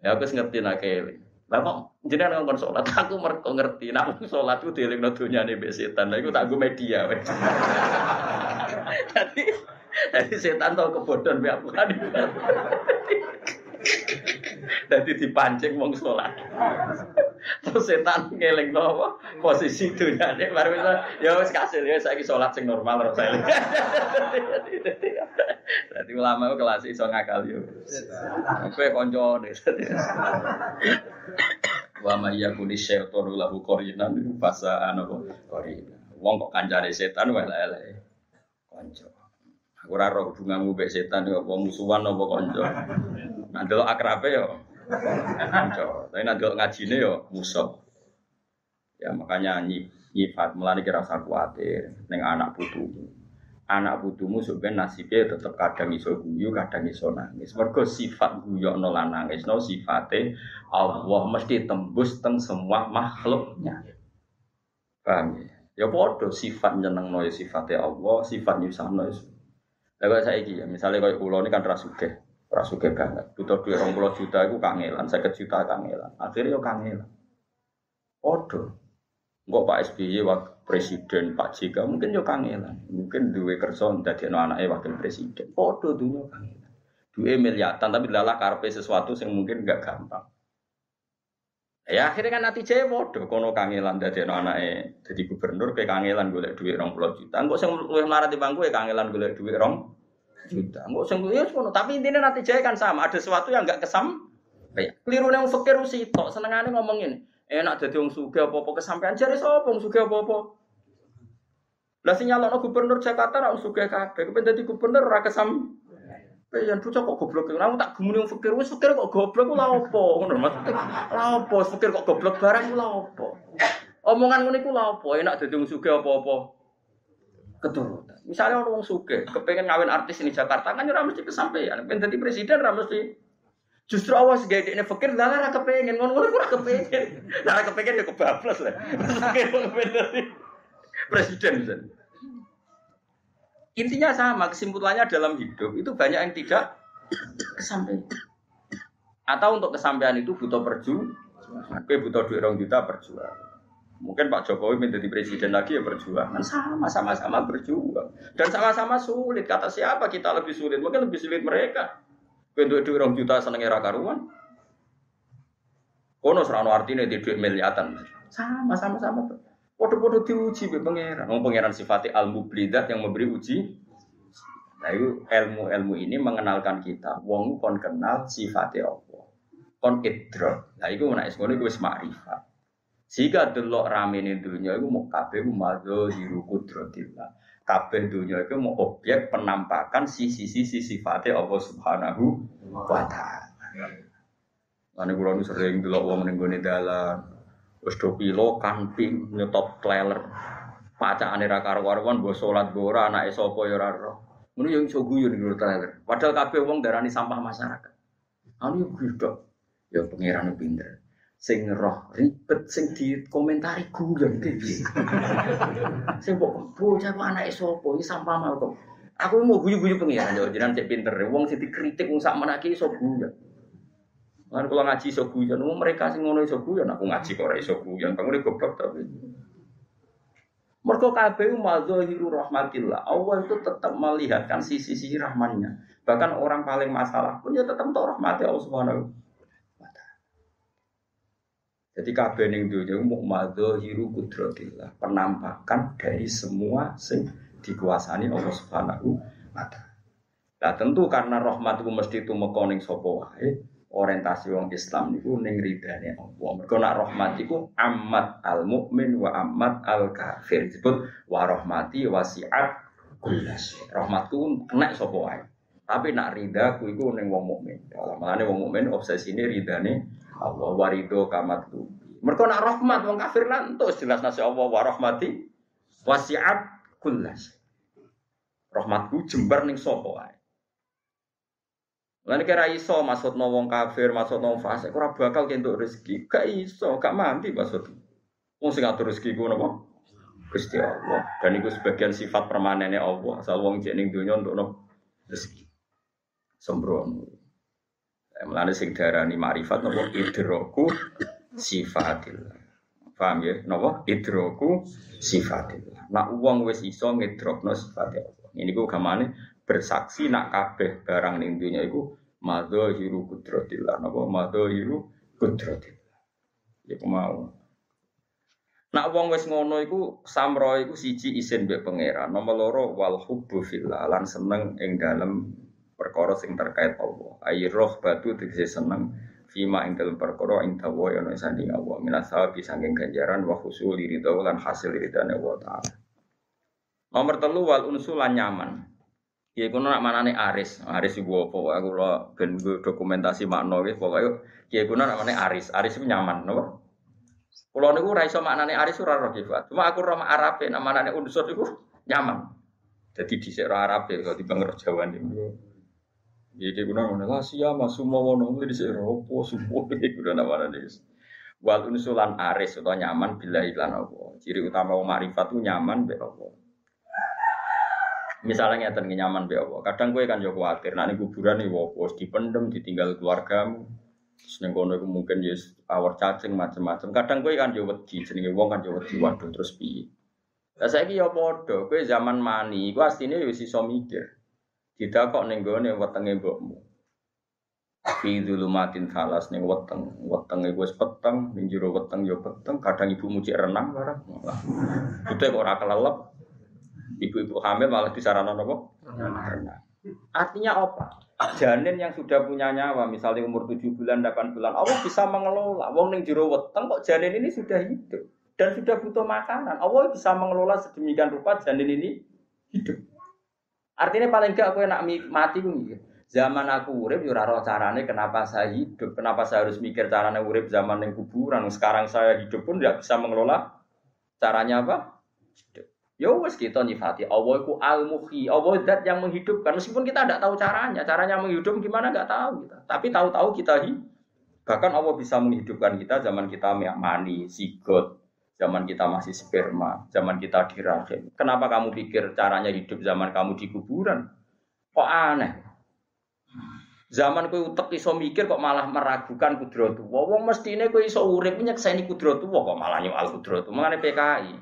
Ya aku ngerti nak eling. Lah kok jenengan ngomong sholat, aku mereka ngerti. Nak sholat itu dieling no dunia nih setan. Lah iku tak gue media. Jadi, jadi setan tau kebodohan be aku kan. Jadi dipancing wong sholat. Terus setan ngeling apa? Posisi dunyane baru bisa ya wis kasil ya saiki sholat sing normal ora saya. Jadi ulama itu kelas iso ngakal yo. Kowe kanca Wa ma yakuni syaitanu lahu qarinan fasa ana qarina. Wong kok kancane setan wae elek. Kanca. Aku ora roh hubunganmu mbek setan apa musuhan apa kanca. Nah, delok akrabe yo Tapi nek delok ngajine yo musuh. Ya makanya nyifat melani kira usah kuatir ning anak putumu. Anak putumu sebenarnya nasibnya tetap kadang iso guyu, kadang iso nangis. Mergo sifat guyu no lan nangis no sifate Allah mesti tembus teng semua makhluknya. Paham ya? Ya podo sifat nyeneng no ya sifatnya Allah, sifat nyusahno ya. Lah saya ya, misalnya kayak pulau ini kan rasuke. Rasuke banget. Butuh duit orang pulau juta itu kangelan, saya juta kangelan. Akhirnya yo kangelan. Odo. Enggak Pak SBY wakil presiden, Pak JK mungkin yo kangelan. Mungkin kerja jadi anaknya wakil presiden. Odo dunia kangelan. Dua miliatan tapi lala karpe sesuatu yang mungkin enggak gampang. Ya akhirnya kan nanti cewek bodoh, kono kangelan dari anaknya jadi gubernur, kayak kangelan gue duit orang pulau juta. Enggak sih melarat di bangku ya kangelan gue duit orang juta. Enggak usah ya. Tapi intinya nanti jaya kan sama. Ada sesuatu yang enggak kesam. Kayak keliru yang fakir usi tok senengane ngomongin. Enak jadi wong suga apa-apa kesampaian jare sapa wong suga apa-apa. Lah sing nyalokno gubernur Jakarta ra wong suga kabeh. Kepen dadi gubernur ra kesam. Yang bocah kok goblok, kamu tak gumuni wong fakir, wis fakir kok goblok lha opo? Ngono maksudnya. Fakir kok goblok barang opo? Omongan ku lha opo? Enak dadi wong sugih apa-apa keturunan. Misalnya orang suge, kepengen ngawin artis ini Jakarta kan ora mesti kesampaian, pengen jadi presiden ora mesti. Justru awas gaya ini fakir, lah lah kepengen, ngono-ngono ora kepengen. Lah kepengen ya kebablas lah. Presiden misalnya. Intinya sama, kesimpulannya dalam hidup itu banyak yang tidak kesampaian. Atau untuk kesampaian itu butuh perjuangan. Oke, butuh duit orang juta perjuangan. Mungkin Pak Jokowi menjadi presiden lagi ya berjuang. Kan sama, sama-sama berjuang. Dan sama-sama sulit. Kata siapa kita lebih sulit? Mungkin lebih sulit mereka. Untuk duit orang juta seneng era karuan. Kono serano artinya di duit miliatan. Sama, sama, sama. Podo-podo diuji be pangeran. Mau pangeran sifatnya al mublidat yang memberi uji. Nah itu ilmu-ilmu ini mengenalkan kita. Wong kon kenal sifatnya Allah. Kon idrok. Nah itu menaik sekolah itu ma'rifat. Jika delok rame ini dunia itu mau kabeh mazo hiru kudrotillah. Kabeh dunia itu mau objek penampakan sisi-sisi sifatnya Allah Subhanahu wa taala. Lan kula sering delok wong ning gone dalan. Wis do pilo kamping nyetop kleler. Pacakane ra karo-karuan mbok salat ora anake sapa ya ora ora. Ngono yang iso guyon ning. Padahal kabeh wong darani sampah masyarakat. Anu yo gudok. Ya pangeran pinter sing roh ribet sing dikomentari guyon iki. sing kok bocah anake sapa iki sampah mal kok. Aku mau guyu-guyu pengiran yo jenengan cek pinter. Wong sing dikritik wong sak menaki iso guyon. Kan kalau ngaji iso guyon, mereka sing ngono iso guyon, aku ngaji kok ora iso guyon. Kamu goblok tapi. Mergo kabeh madzahiru rahmatillah. Allah itu tetap melihatkan sisi-sisi rahmannya. Bahkan orang paling masalah pun ya tetap tahu rahmati Allah Subhanahu jadi kabeh ning dunya mau hiru kudratillah, penampakan dari semua sing dikuasani Allah Subhanahu wa taala. Nah tentu karena rahmat itu mesti tumeka ning sapa wae, orientasi wong Islam niku ning ridane Allah. Mergo nak rahmat iku amat al mukmin wa amat al kafir. Disebut wa rahmati wasiat kullas. Rahmatku kena sapa wae. Tapi nak ridaku iku ning wong mukmin. Malane wong mukmin obsesine ridane Allah warido kamat tu. Mereka nak rahmat wong kafir nanti jelas nasi Allah wa rahmati wasiat kullas. Rahmatku jembar ning sapa wae. Lan kira iso maksudno wong kafir, maksudno wong fasik ora bakal kentuk rezeki. Gak iso, gak mandi maksud. Wong sing ngatur rezeki ku napa? Gusti Allah. Dan itu sebagian sifat permanennya Allah. Asal wong jek ning donya rezeki. Sembrono. Mulane sing darani marifat napa idroku sifatillah. Paham ya? Napa? Idroku sifatillah. Nak wong wis iso ngidrokno sifat Allah. Ini ku gamane bersaksi nak kabeh barang ning dunya iku madzahiru kudratillah. Napa madzahiru kudratillah. Ya mau. Nak wong wis ngono iku samro iku siji isin mbek pangeran. Nomor loro wal hubbu fillah lan seneng ing dalem perkara sing terkait Allah. Roh batu tegese seneng fima ing dalam perkara ing dawa yana sanding Allah minasa saking ganjaran wa husul ridho lan hasil ridane Allah taala. Nomor telu wal unsulan nyaman. Ya kuno nak manane aris, aris iku apa aku lo ben dokumentasi makna wis pokoke ya kuno nak manane aris, aris itu nyaman napa? Kulo niku ora iso maknane aris ora roh Cuma aku roh Arabe nak manane unsur iku nyaman. Jadi di roh Arabe kalau di bangor Jawa niku. Jadi guna mana lah semua wono di sini ropo semua ini guna nama nih. Wal unsulan aris atau nyaman bila iklan apa. Ciri utama marifat itu nyaman be apa. Misalnya ngeten nyaman be apa. Kadang gue kan jauh khawatir. Nanti kuburan nih wopo dipendem ditinggal keluargamu. Terus neng kono mungkin ya awar cacing macam-macam. Kadang gue kan jauh wedi, jenenge wong kan jauh wedi. Waduh terus piye. Lah saiki ya padha, kowe zaman mani, iku asline wis iso mikir. Kita kok ning gone wetenge mbokmu. Fi dzulumatin salas ning weteng, wetenge wis peteng, ning jero weteng yo ya peteng, kadang ibu muci renang barang. Kita kok ora kelelep. Ibu-ibu hamil malah disarankan apa? Renang. Artinya apa? Janin yang sudah punya nyawa, misalnya umur 7 bulan, 8 bulan, Allah bisa mengelola. Wong ning jero weteng kok janin ini sudah hidup dan sudah butuh makanan. Allah bisa mengelola sedemikian rupa janin ini hidup. Artinya paling gak aku enak mati gue Zaman aku urip yo ora carane kenapa saya hidup, kenapa saya harus mikir carane urip zaman yang kuburan. Sekarang saya hidup pun tidak bisa mengelola caranya apa? Hidup. Ya wes kita nyifati Allah itu al muhyi Allah zat yang menghidupkan meskipun kita tidak tahu caranya, caranya menghidup gimana nggak tahu kita. Tapi tahu-tahu kita hidup. Bahkan Allah bisa menghidupkan kita zaman kita mani, sigot, zaman kita masih sperma, zaman kita di rahim. Kenapa kamu pikir caranya hidup zaman kamu di kuburan? Kok aneh? Zaman kowe utek iso mikir kok malah meragukan kudrat Allah. Wong mestine kowe iso urip nyekseni kudrat Allah kok malah nyoal kudrat. Mangane PKI.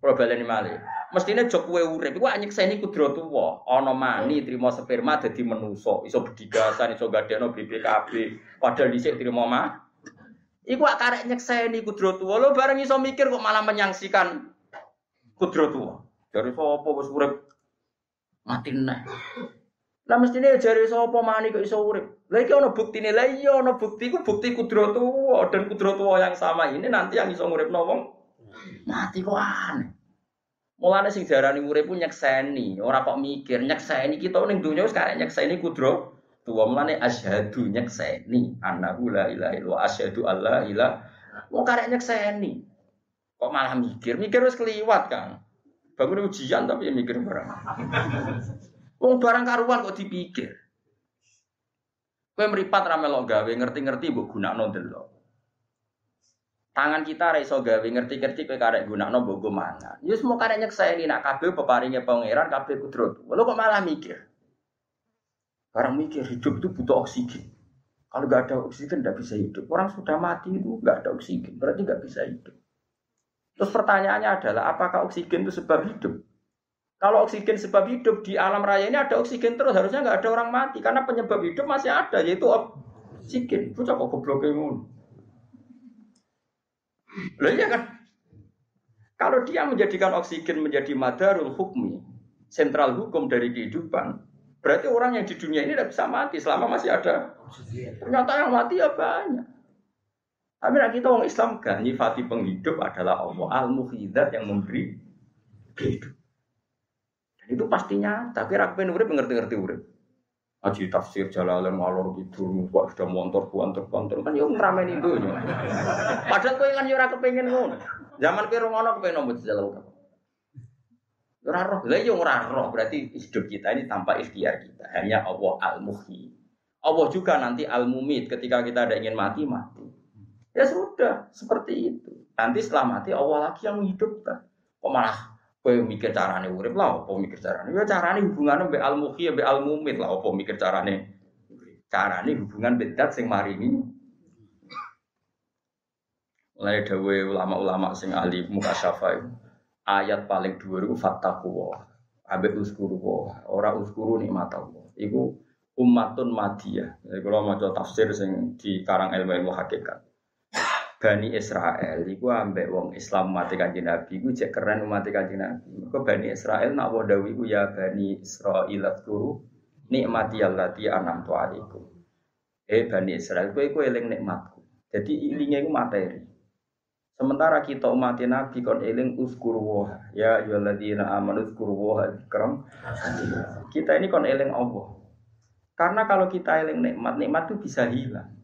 Kalau baleni malih. Mestine jok kowe urip iku nyekseni kudrat Allah. Ana mani trimo sperma dadi menusa, iso bedigasan, iso gadekno BPKB. Padahal dhisik trimo mah. Iku karek nyekseni kudrat Allah. Lo bareng iso mikir kok malah menyangsikan kudrat Allah. Dari sapa wis urip mati neh. Lah mestine jare sapa mani kok iso urip. Lah iki ana buktine. Lah iya ana bukti ku bukti kudratu dan kudratu yang sama ini nanti yang iso nguripno wong mati kok aneh. Mulane sing diarani urip ku nyekseni, ora kok mikir nyekseni kita ning donya wis karek nyekseni kudro. Tuwa mulane asyhadu nyekseni annahu la ilaha illallah asyhadu alla ilaha Wong karek nyekseni. Kok malah mikir, mikir wis keliwat kan. Bangun ujian tapi ya mikir barang. Wong barang karuan kok dipikir. Kowe meripat ra melok gawe ngerti-ngerti mbok gunakno delok. Tangan kita ra iso gawe ngerti-ngerti kowe karek gunakno mbok go mangan. Ya semua karek nyekseni nak kabeh peparinge pangeran kabeh kudrat. Lho kok malah mikir. Barang mikir hidup itu butuh oksigen. Kalau nggak ada oksigen nggak bisa hidup. Orang sudah mati itu nggak ada oksigen, berarti nggak bisa hidup. Terus pertanyaannya adalah apakah oksigen itu sebab hidup? Kalau oksigen sebab hidup di alam raya ini ada oksigen terus harusnya nggak ada orang mati karena penyebab hidup masih ada yaitu oksigen. Itu kok goblok. Loh iya kan? Kalau dia menjadikan oksigen menjadi madarul hukmi, sentral hukum dari kehidupan, berarti orang yang di dunia ini tidak bisa mati selama masih ada. Ternyata yang mati ya banyak. Tapi kita orang Islam kan nyifati penghidup adalah Allah al-muhyidat yang memberi hidup. Itu pastinya, tapi rakpen urip ngerti-ngerti urip. Aji tafsir jalalan ngalor gitu, kok sudah montor buantor buantor kan ya ngeramen itu. Padahal kau kan yura kepengen ngono. Zaman kau ngono kepengen nombor jalan Ora roh, lah yo ora roh berarti hidup kita ini tanpa ikhtiar kita. Hanya Allah al-muhyi. Allah juga nanti al-mumit ketika kita ada ingin mati mati. Ya sudah, seperti itu. Nanti setelah mati Allah lagi yang menghidupkan. Kok malah Kowe mikir carane urip lah, apa mikir carane? Ya carane hubungannya mbek al muhi mbek al mumit lah, apa mikir carane? Carane hubungan bedat sing marini. Mulai dawe ulama-ulama sing ahli muka syafai ayat paling dua itu fattaku Ambek uskuru wa, ora uskuru nikmat Allah. Iku ummatun madiyah. Jadi kalau mau tafsir sing di karang ilmu ilmu hakikat. Bani Israel iku ambek wong Islam mati kanjeng Nabi iku cek keren mati kanjeng Nabi. Mergo Bani Israel nak wa dawi ku ya Bani Israil turu nikmati allati anamtu alaikum. Eh Bani Israel kowe iku eling nikmatku. Jadi ilinge iku materi. Sementara kita umat Nabi kon eling uskuru wa ya ayyuhalladzina amanu uskuru wa dzikram. Kita ini kon eling Allah. Karena kalau kita eling nikmat, nikmat itu bisa hilang.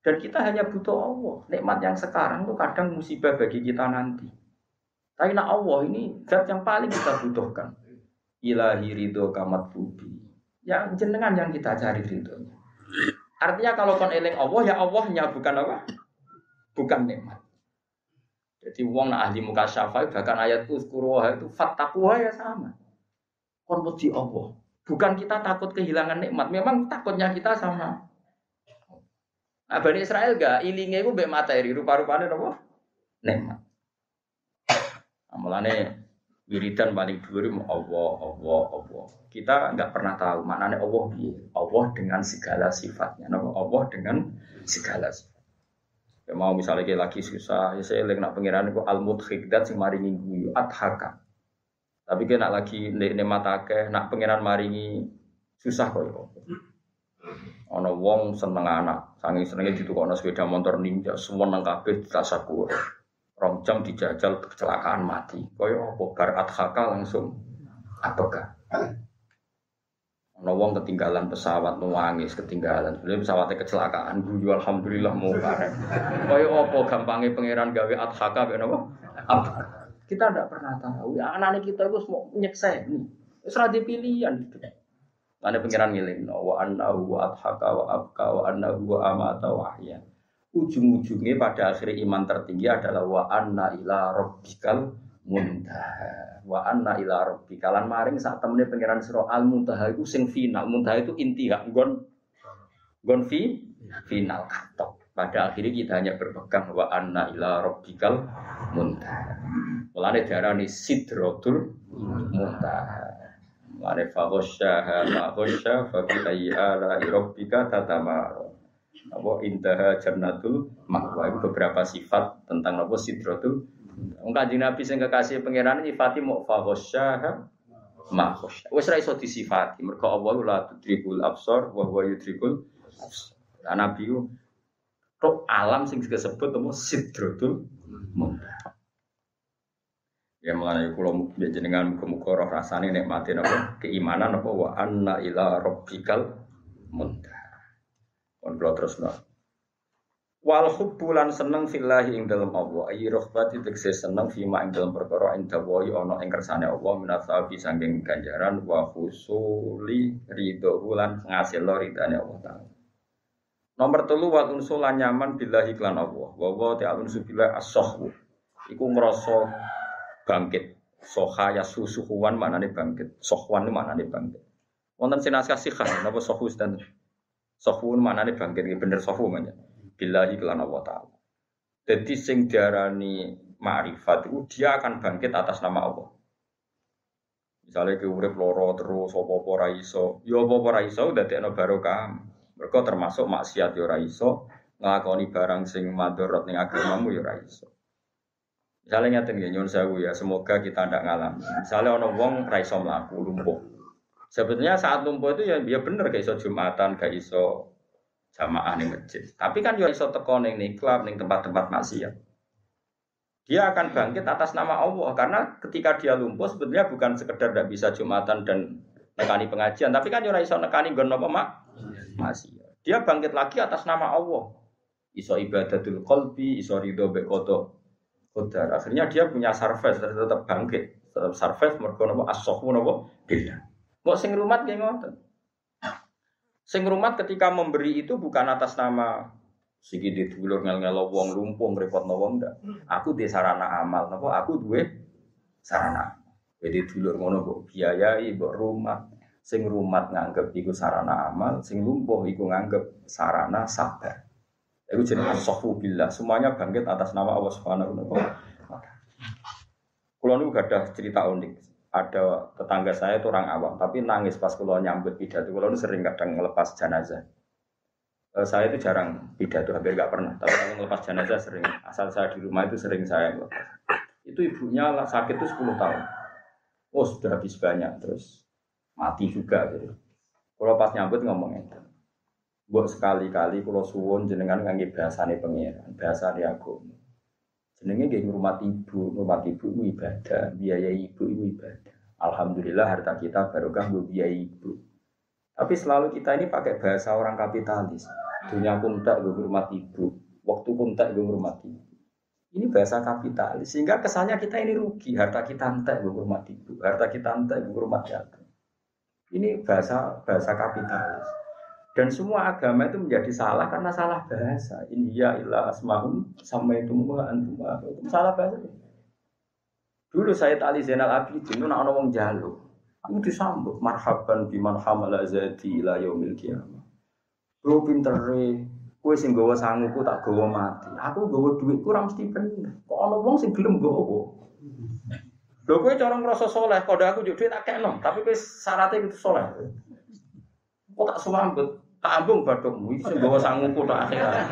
Dan kita hanya butuh Allah. Nikmat yang sekarang itu kadang musibah bagi kita nanti. Tapi nak Allah ini zat yang paling kita butuhkan. Ilahi ridho kamat budi. Yang jenengan yang kita cari ridhonya. Artinya kalau kon eling Allah ya Allahnya bukan apa? Bukan nikmat. Jadi wong nak ahli muka syafai bahkan ayat uskuruha itu fattakuha ya sama. Kon Allah. Bukan kita takut kehilangan nikmat. Memang takutnya kita sama Nah, Israel gak ilinge iku mbek materi rupa-rupane napa? Nikmat. Amalane wiridan paling dhuwur Allah, Allah, Allah. Kita nggak pernah tahu maknanya Allah piye. Allah dengan segala sifatnya. Allah dengan segala sifat. Ya mau misalnya kayak lagi susah, ya saya lagi nak pengiran itu al mudhikdat sing maringi guyu adhaka. Tapi kayak nak lagi nek matake, nak pengiran maringi susah kok. Ana wong seneng anak, sangi senenge ditukokno sepeda motor ninja, semua nang kabeh ditasakur. Rong jam dijajal kecelakaan mati. Kaya apa bar adhaka langsung apakah? Ana wong ketinggalan pesawat nangis ketinggalan. Sebenarnya pesawatnya kecelakaan, guyu alhamdulillah mau karep. Kaya apa gampange pangeran gawe adhaka ben apa? Kita tidak pernah tahu. Ya, anak-anak kita itu semua nyeksa ini. Serah pilihan. Ada pengiran milik, wa annahu wa adhaka wa abka wa annahu amata wa ahya. Ujung-ujungnya pada akhir iman tertinggi adalah wa anna ila rabbikal muntaha. Wa anna ila rabbika lan maring saat temennya pengiran surah al muntaha itu sing final. Muntaha itu inti gak gon gon fi final katok. Pada akhirnya kita hanya berpegang wa anna ila rabbikal muntaha. Mulane darani sidratul muntaha. Mane faghasyaha ma ghasya fa bi ayyi ala rabbika tatamara. Apa intaha ma'wa itu beberapa sifat tentang apa sidratul Wong Kanjeng Nabi sing kekasih pangeran nyifati mau faghasyaha ma ghasya. Wis ra iso disifati mergo Allah la tudrikul absar wa huwa yudrikul absar. Nabi itu alam sing disebut apa sidratul muntaha. Ya mengenai kulo jenengan muka-muka roh rasane nikmati napa keimanan apa wa anna ila rabbikal muntaha. Kon kula terusno. Wal hubbulan seneng fillahi ing dalam Allah. Ayi rohbati tegese seneng fima ing dalam perkara ing dawahi ana ing kersane Allah minasabi sanging ganjaran wa husuli ridho bulan ngasil ridane Allah taala. Nomor telu wa unsulan nyaman billahi klan Allah. Wa wa ta'ala unsubillah as-sahwu. Iku ngrasa bangkit. Soha ya susuhuan nih bangkit. Sohwan mana nih bangkit. Wonten sinaskah sikah napa sohus dan sohun nih bangkit bener sohu mana. Billahi kelan Allah taala. Jadi sing diarani ma'rifat itu dia akan bangkit atas nama Allah. Misalnya ke urip loro terus apa-apa ra iso, ya apa-apa ra iso dadekno barokah. Mereka termasuk maksiat ya ra iso, nglakoni barang sing madharat ning agamamu ya ra iso. Misalnya ngaten nggih nyuwun sewu ya, semoga kita tidak ngalami. Misalnya ono wong ra iso mlaku lumpuh. Sebetulnya saat lumpuh itu ya ya bener gak iso Jumatan, gak iso jamaah ning masjid. Tapi kan yo ya iso teko ning klub ning tempat-tempat maksiat. Dia akan bangkit atas nama Allah karena ketika dia lumpuh sebetulnya bukan sekedar tidak bisa Jumatan dan nekani pengajian, tapi kan yo iso nekani nggon apa mak? Maksiat. Dia bangkit lagi atas nama Allah. Iso ibadatul qalbi, iso ridho be Qadar. Akhirnya dia punya surface tetap bangkit. Tetap surface mergo napa as-sahwu napa sing rumat nggih ngoten. Sing rumat ketika memberi itu bukan atas nama sigi dulur ngel-ngelo wong lumpuh ngrepotno wong ndak. Aku di sarana amal napa aku duwe sarana. Jadi dulur ngono mbok biayai mbok rumah. Sing rumat nganggep iku sarana amal, sing lumpuh iku nganggep sarana sabar. Itu jenis asofu billah. Semuanya bangkit atas nama Allah Subhanahu wa taala. Kulo ada cerita unik. Ada tetangga saya itu orang awam, tapi nangis pas kulo nyambut pidato. Kulo nu sering kadang ngelepas jenazah. Uh, saya itu jarang pidato, hampir gak pernah. Tapi kalau ngelepas jenazah sering. Asal saya di rumah itu sering saya ngelepas. Itu ibunya sakit itu 10 tahun. Oh sudah habis banyak, terus mati juga. Gitu. Kalau pas nyambut ngomongnya, Buat sekali-kali kalau suwon jenengan ngangge bahasane pangeran, bahasane agama. Jenenge nggih ngurmat ibu, ngurmat ibu itu ibadah, biaya ibu itu ibadah. Alhamdulillah harta kita barokah gue biaya ibu. Tapi selalu kita ini pakai bahasa orang kapitalis. Dunia pun tak gue ngurmat ibu, waktu pun tak gue ngurmat ibu. Ini bahasa kapitalis sehingga kesannya kita ini rugi. Harta kita entek gue ngurmat ibu, harta kita entek gue ngurmat yatim. Ini bahasa bahasa kapitalis. Dan semua agama itu menjadi salah karena salah bahasa. Ini ya ilah asmaun sama itu itu salah bahasa. Dulu saya tali Zainal Abidin itu nak wong jalu. Aku disambut marhaban biman hamala zati ila yaumil qiyamah. Bro pintere, kowe sing gawa sanguku tak gawa mati. Aku gawa duit kurang mesti bener. Kok ana wong sing gelem gawa? Lho kowe cara ngrasa saleh, kode aku juk duit tak kekno, tapi kowe syaratnya itu saleh. Kok tak sambut? Tak ambung batukmu, itu bawa sanggup tak akhirat.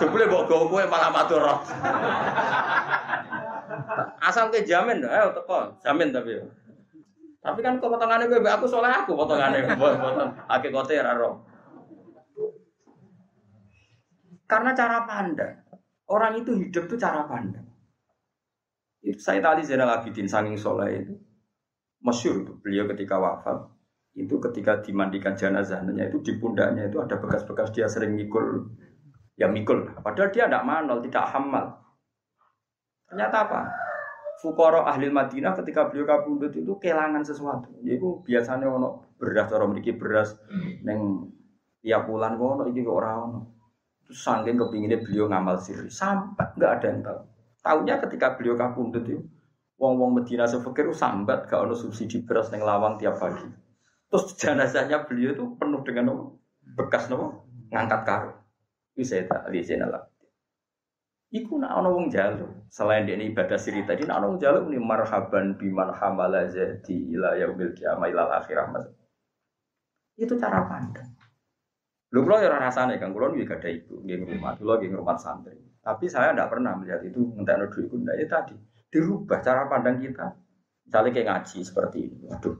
Jebule bawa gawa kowe malah matur. Asal ke jamin, ayo teko, jamin tapi. Tapi kan kok potongannya gue, aku soalnya aku potongannya, potong hakikatnya raro. Karena cara pandang, orang itu hidup tuh cara pandang. Saya tadi Zainal Abidin sanging soleh itu, masyur beliau ketika wafat itu ketika dimandikan jenazahnya itu di pundaknya itu ada bekas-bekas dia sering mikul ya mikul padahal dia tidak manol tidak hamal ternyata apa Fukoro ahli Madinah ketika beliau kabundut itu kehilangan sesuatu. Yaitu biasanya ono beras orang memiliki beras neng tiap bulan ono iki kok ora ono. Terus saking kepinginnya beliau ngamal siri sampai nggak ada yang tahu. Tahunya ketika beliau kabundut itu wong-wong Medina sefakir sambat gak ono subsidi beras neng lawang tiap pagi. Terus jenazahnya beliau itu penuh dengan apa? bekas nopo ngangkat karo. Itu saya tak lihat lah. Iku nak ono wong jalu. Selain dia ibadah siri tadi, nak ono wong jalu ini marhaban biman hamala jadi ila yaumil kiamah ila akhirah mas. Itu cara pandang. Lu kalau ya rasanya kan, kalau juga ada ibu, geng rumah, dulu geng rumah santri. Tapi saya tidak pernah melihat itu ngentek duit itu, ya tadi dirubah cara pandang kita. Misalnya kayak ngaji seperti ini, aduh,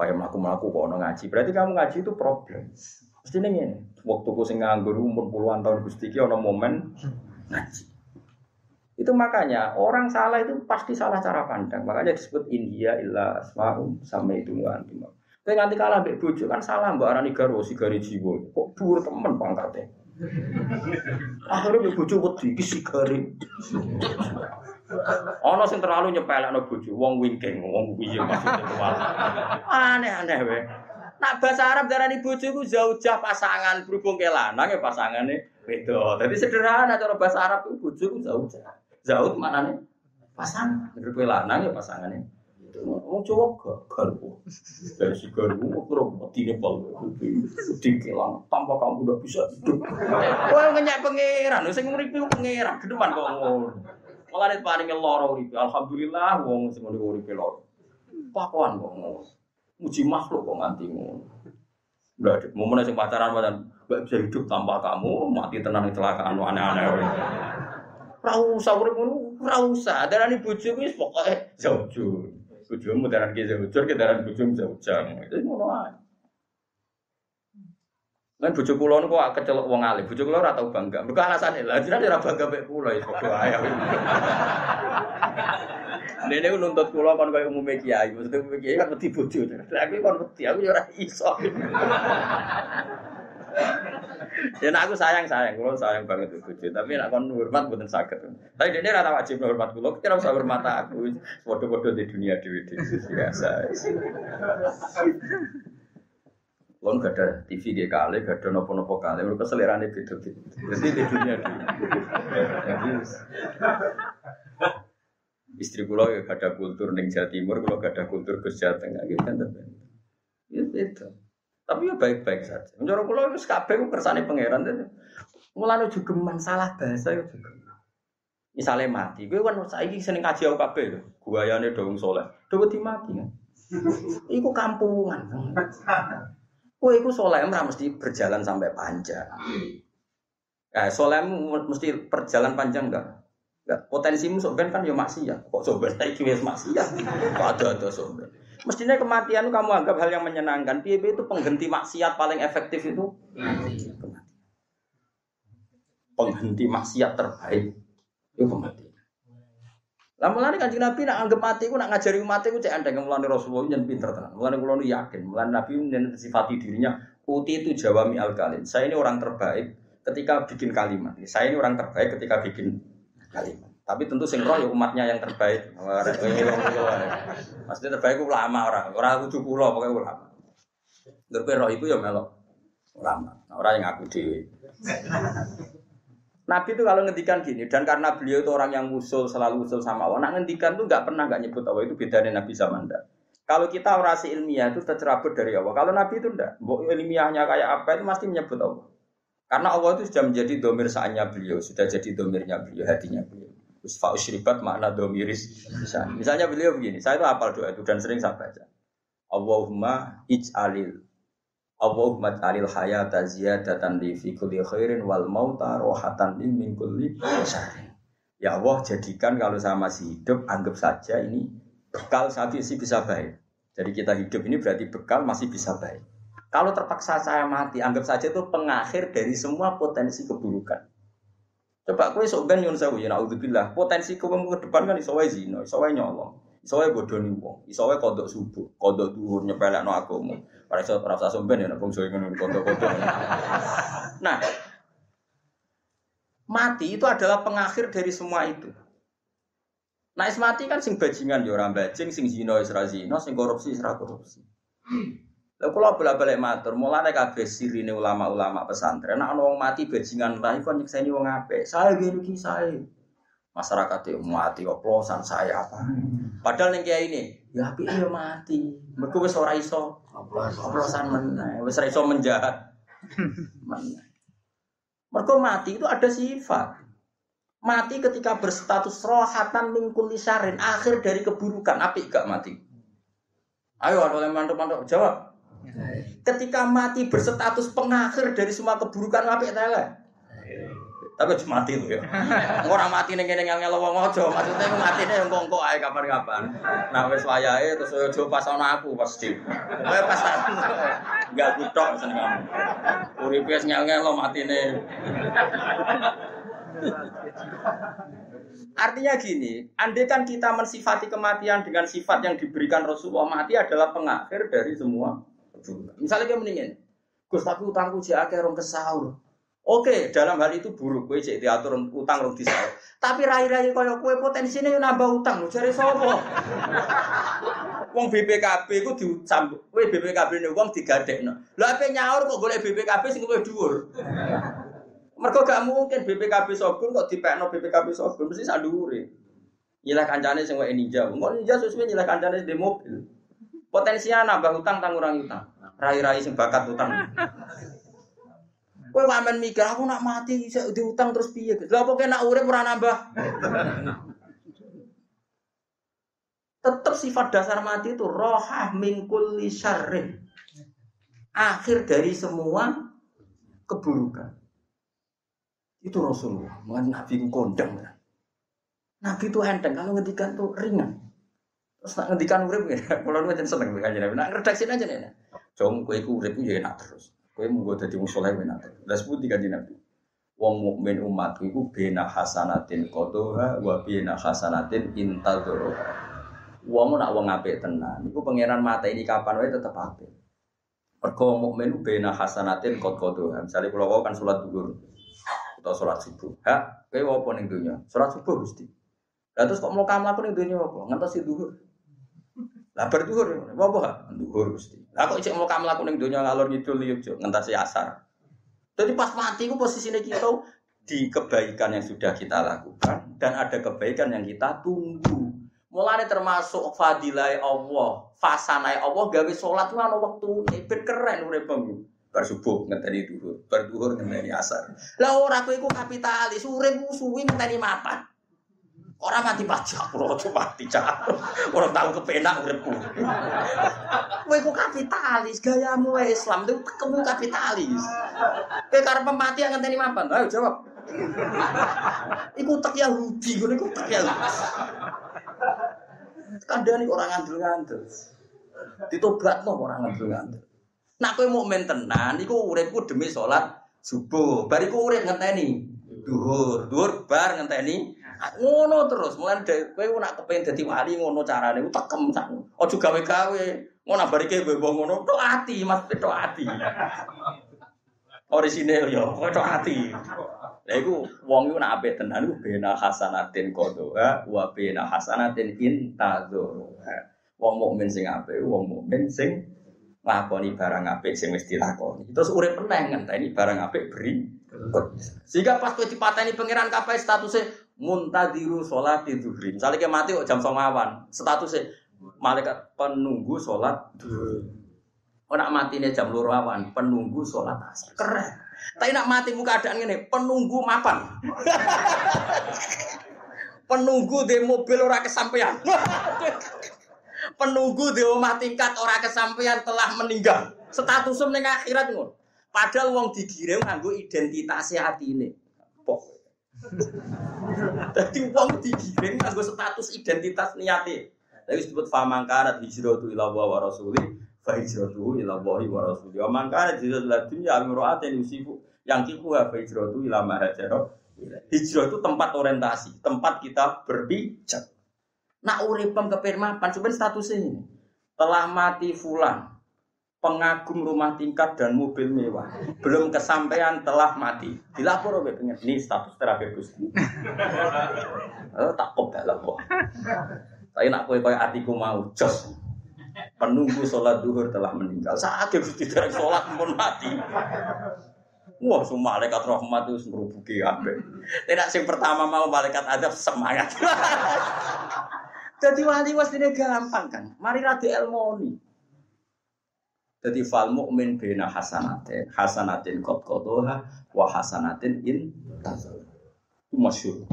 wah melaku melaku kok ono ngaji. Berarti kamu ngaji itu problem. Mesti ini, waktu ku sing nganggur umur puluhan tahun gusti ono momen ngaji. Itu makanya orang salah itu pasti salah cara pandang. Makanya disebut India illa asma'um sampai itu antum. Tapi nanti kalah mbek bojo kan salah mbak arani garwo sigari jiwa. Kok dhuwur temen pangkatnya. Akhirnya bojo wedi iki sigari. Ono sing terlalu nyepelekno bojo, wong wingking, wong piye maksudnya Aneh-aneh wae. Nak bahasa Arab darani bojo ku zaujah pasangan berhubung ke lanang ya pasangane beda. Jadi sederhana cara bahasa Arab itu bojo ku zaujah. Zaud mana nih? Pasangan. Dari lanang ya pasangannya. Wong gak garbu. Dari si garbu terus mati nepal. Dikilang tanpa kamu udah bisa hidup. Wah ngenyak pangeran. Sing nguripi pangeran. Ke depan kok ngono. Malah nek paringe lara uripe. Alhamdulillah wong sing ngono uripe lara. Pakuan kok ngono. Muji makhluk kok nganti ngono. Mau mana sing pacaran pacaran, gak bisa hidup tanpa kamu, mati tenang kecelakaan aneh-aneh. Ora usah urip ngono, ora usah. Darani bojo wis pokoke jauh. Bojomu daran ki jauh, ki daran bojomu jauh. Wis ngono ae. Kan bojo kula niku kok kecelok wong alim. Bojo kula ora bangga. Mergo alasane lha jenenge ora bangga mek kula ya padha ae. Dene nuntut kula kon koyo umume kiai. Maksudnya umume kiai kan wedi bojo. Lah aku kon wedi aku ya iso. Ya nak aku sayang sayang, kalau sayang banget itu bojo. Tapi nak kon hormat bukan sakit. Tapi dia rata wajib hormat kulo. Kita usah hormat aku. Bodoh-bodoh di dunia dewi biasa. Lo gak ada TV dia kali, gak ada nopo-nopo kali. Mereka selera nih beda Jadi di dunia dewi. Istri kulo ya gak ada kultur neng Jawa Timur, kulo gak ada kultur Gus Jawa Tengah. Gitu kan Itu. Tapi ya baik-baik saja. Menurut itu kabeh ku kersane pangeran itu. Mulane juga salah bahasa itu juga. Misalnya mati, gue kan saiki seneng kaji aku kabeh lho. Guayane dong soleh. Dewe mati kan. Iku kampungan. Kowe iku soleh ora mesti berjalan sampai panjang. Eh, solehmu mesti perjalanan panjang enggak? Enggak. Potensimu sok kan ya maksiat. Kok sok ben saiki wis maksiat. Kok ada-ada sok Mestinya kematian kamu anggap hal yang menyenangkan. Piye itu penghenti maksiat paling efektif itu. Penghenti maksiat terbaik itu kematian. Lah mulane Kanjeng Nabi nak anggap mati ku nak ngajari umat iku cek andeng mulane Rasulullah yang pinter tenan. Mulane kula yakin, mulane Nabi yang sifati dirinya uti itu jawami al kalim. Saya ini orang terbaik ketika bikin kalimat. Saya ini orang terbaik ketika bikin kalimat. Tapi tentu sing roh ya umatnya yang terbaik. Maksudnya terbaik ulama orang, orang kudu kula pokoknya ulama. Ngerti roh itu ya melok ulama, orang yang aku dewi. Nabi itu kalau ngendikan gini, dan karena beliau itu orang yang musul selalu usul sama Allah, nak ngendikan tuh nggak pernah nggak nyebut Allah itu beda dari Nabi zaman dah. Kalau kita orasi ilmiah itu tercerabut dari Allah. Kalau Nabi itu enggak, ilmiahnya kayak apa itu pasti menyebut Allah. Karena Allah itu sudah menjadi domir saatnya beliau, sudah jadi domirnya beliau, hatinya beliau. Usfa usribat makna domiris. Misalnya, misalnya beliau begini, saya itu hafal doa itu dan sering saya baca. Allahumma ij'alil Allahumma ij'alil hayata ziyadatan li fi kulli khairin wal mauta rohatan li min kulli. Ya Allah, jadikan kalau saya masih hidup, anggap saja ini bekal saya sih bisa baik. Jadi kita hidup ini berarti bekal masih bisa baik. Kalau terpaksa saya mati, anggap saja itu pengakhir dari semua potensi keburukan. Coba kue ben nyun sewu ya naudzubillah. Potensi kowe ke depan kan iso wae zina, iso wae nyolong, iso wae bodoni wong, iso wae kodok subuh, kodok dhuwur nyepelekno agama. Ora iso ora usah somben ya nek bangsa ngono kodok-kodok. Nah, mati itu adalah pengakhir dari semua itu. Nah, mati kan sing bajingan ya ora bajing, sing zina wis ra zina, sing korupsi wis ra korupsi. Lha kula bolak-balik matur, mulane kabeh sirine ulama-ulama pesantren, nek ana wong mati bajingan lah iku nyekseni wong apik. Saya ngene iki saya. Masyarakat itu mati oplosan saya apa. Padahal ning kiai ini, ya apik ya mati. Mergo wis ora iso oplosan meneh, wis iso menjahat. Meneh. Mati itu ada sifat. Mati ketika berstatus rohatan mingkul lisarin, akhir dari keburukan. Apik gak mati? Ayo, oleh mantuk-mantuk jawab. Ketika mati berstatus pengakhir dari semua keburukan, apik tele. Tapi cuma mati tuh ya. Orang mati ning kene ngel wong aja, maksudnya mati nih engko-engko ae kapan-kapan. Nah wis wayahe terus aja pas ana aku pasti. Kowe pas tak enggak kutok seneng kamu. Uripe ngel-ngel lo matine. Artinya gini, andai kan kita mensifati kematian dengan sifat yang diberikan Rasulullah, mati adalah pengakhir dari semua Misalnya kayak mendingin, Gus tapi utangku jek akeh rong kesaur. Oke, dalam hal itu buruk kowe cek diatur utang rong disaur. Tapi rai-rai kaya kowe potensinya nambah utang jare sapa? Wong BPKB iku dicambuk. Kowe BPKB ne wong digadekno. Lah ape nyaur kok golek BPKB sing luwih dhuwur. Mereka gak mungkin BPKB Sogun kok dipekno BPKB Sogun mesti sak dhuwure. Nyilah kancane sing wae ninja. Engko ninja sesuai nyilah kancane di mobil. Potensinya nambah utang tang kurang utang. Rai-rai sing bakat utang. Kowe wamen mikir aku nak mati bisa diutang terus piye? Lah apa nak urip ora nambah? Tetap sifat dasar mati itu rohah mingkul syarrin. Akhir dari semua keburukan. Itu Rasulullah. Mengenai Nabi kondang. Nabi itu enteng. Kalau ngedikan itu ringan. Terus nak ngedikan urip ya. Kalau lu seneng dengan Nabi. Nak redaksi aja nih. Jom kue ku urip ya enak terus. Kue mau gue jadi musoleh enak terus. Dan sebut tiga Nabi. Wong mukmin umat iku bena hasanatin kodoha wa bena hasanatin intadoroha. Wong nak wong apik tenan. Iku pangeran mata ini kapan wae tetep apik. Mergo mukmin bena hasanatin kodoha. Misalnya kalau kan sholat duhur atau sholat subuh. Ha, kowe apa ning dunia? Sholat subuh. Lah terus kok mau kamu aku ning dunia apa? Ngantos duhur. Lah bar duhur, apa? Duhur Gusti. Lah kok cek mau kamu aku ning dunia ngalor ngidul yo ngentasi asar. Jadi pas mati ku posisinya kita di kebaikan yang sudah kita lakukan dan ada kebaikan yang kita tunggu. Mulai termasuk fadilai Allah, fasanai Allah gawe sholat itu ana waktu ben keren urip bar subuh ngenteni duhur, bar duhur ngenteni asar. Lah ora kowe iku kapitalis, urip suwi ngenteni mapan. Ora mati pajak, ora mati cak. Ora tau kepenak uripku. Kowe iku kapitalis, gayamu Islam itu kamu kapitalis. Kowe karep mati ngenteni mapan. Ayo jawab. Iku tak Yahudi, ngono iku tak Yahudi. Kandhane orang ngandel-ngandel. Ditobatno orang ngandel-ngandel. Nak kowe mukmin tenan iku uripku demi salat subuh. Bariku urip ngenteni duhur. Duhur bar ngenteni ngono terus. Mulai dari kowe nak kepengin dadi wali ngono carane tekem sak. Aja gawe-gawe. Ngono barike bebo ngono tok ati, Mas tok ati. Orisinil yo, kowe tok ati. Lah iku wong iku nak apik tenan iku bena hasanatin qadha wa bena hasanatin intadzur. Wong mukmin sing apik, wong mukmin sing lakoni barang apik sing wis dilakoni. Terus urip meneh ngenteni barang apik beri. Sehingga pas kowe dipateni pangeran kabeh statusnya muntadiru sholat di zuhri. Misalnya kayak mati kok jam songawan, statusnya malaikat penunggu sholat duhur. Oh nak mati nih jam loro awan, penunggu sholat asar. Keren. Tapi nak mati muka keadaan ini, penunggu mapan. penunggu di mobil ora kesampaian. penunggu di rumah tingkat orang kesampaian telah meninggal. Statusnya ning akhirat ngono. Padahal wong digiring nganggo identitasnya hati ini. Pok. Jadi wong digiring nganggo status identitas niate. Tapi disebut famangkarat hijratu ila wa rasuli fa hijratu ila wa wa rasuli. Wa mangkarat hijratu ila dunya amra'atin yusifu yang kiku fa hijratu ila ma Hijrah itu tempat orientasi, tempat kita berpijak. Nak uripem kepir mapan, coba status ini. Telah mati fulan. Pengagum rumah tingkat dan mobil mewah belum kesampaian telah mati dilapor oleh pengen ini status terakhir Gusti oh, tak kobal kok tapi nak kue kue artiku mau jos penunggu sholat duhur telah meninggal saat itu tidak sholat pun mati Wah, semua malaikat rahmat itu merubuki apa? Tidak sing pertama mau malaikat adab semangat. Jadi wali was ini gampang kan. Mari rada elmoni. Jadi fal mukmin bina hasanatin, hasanatin kot kotoha, wa hasanatin in Itu masyur.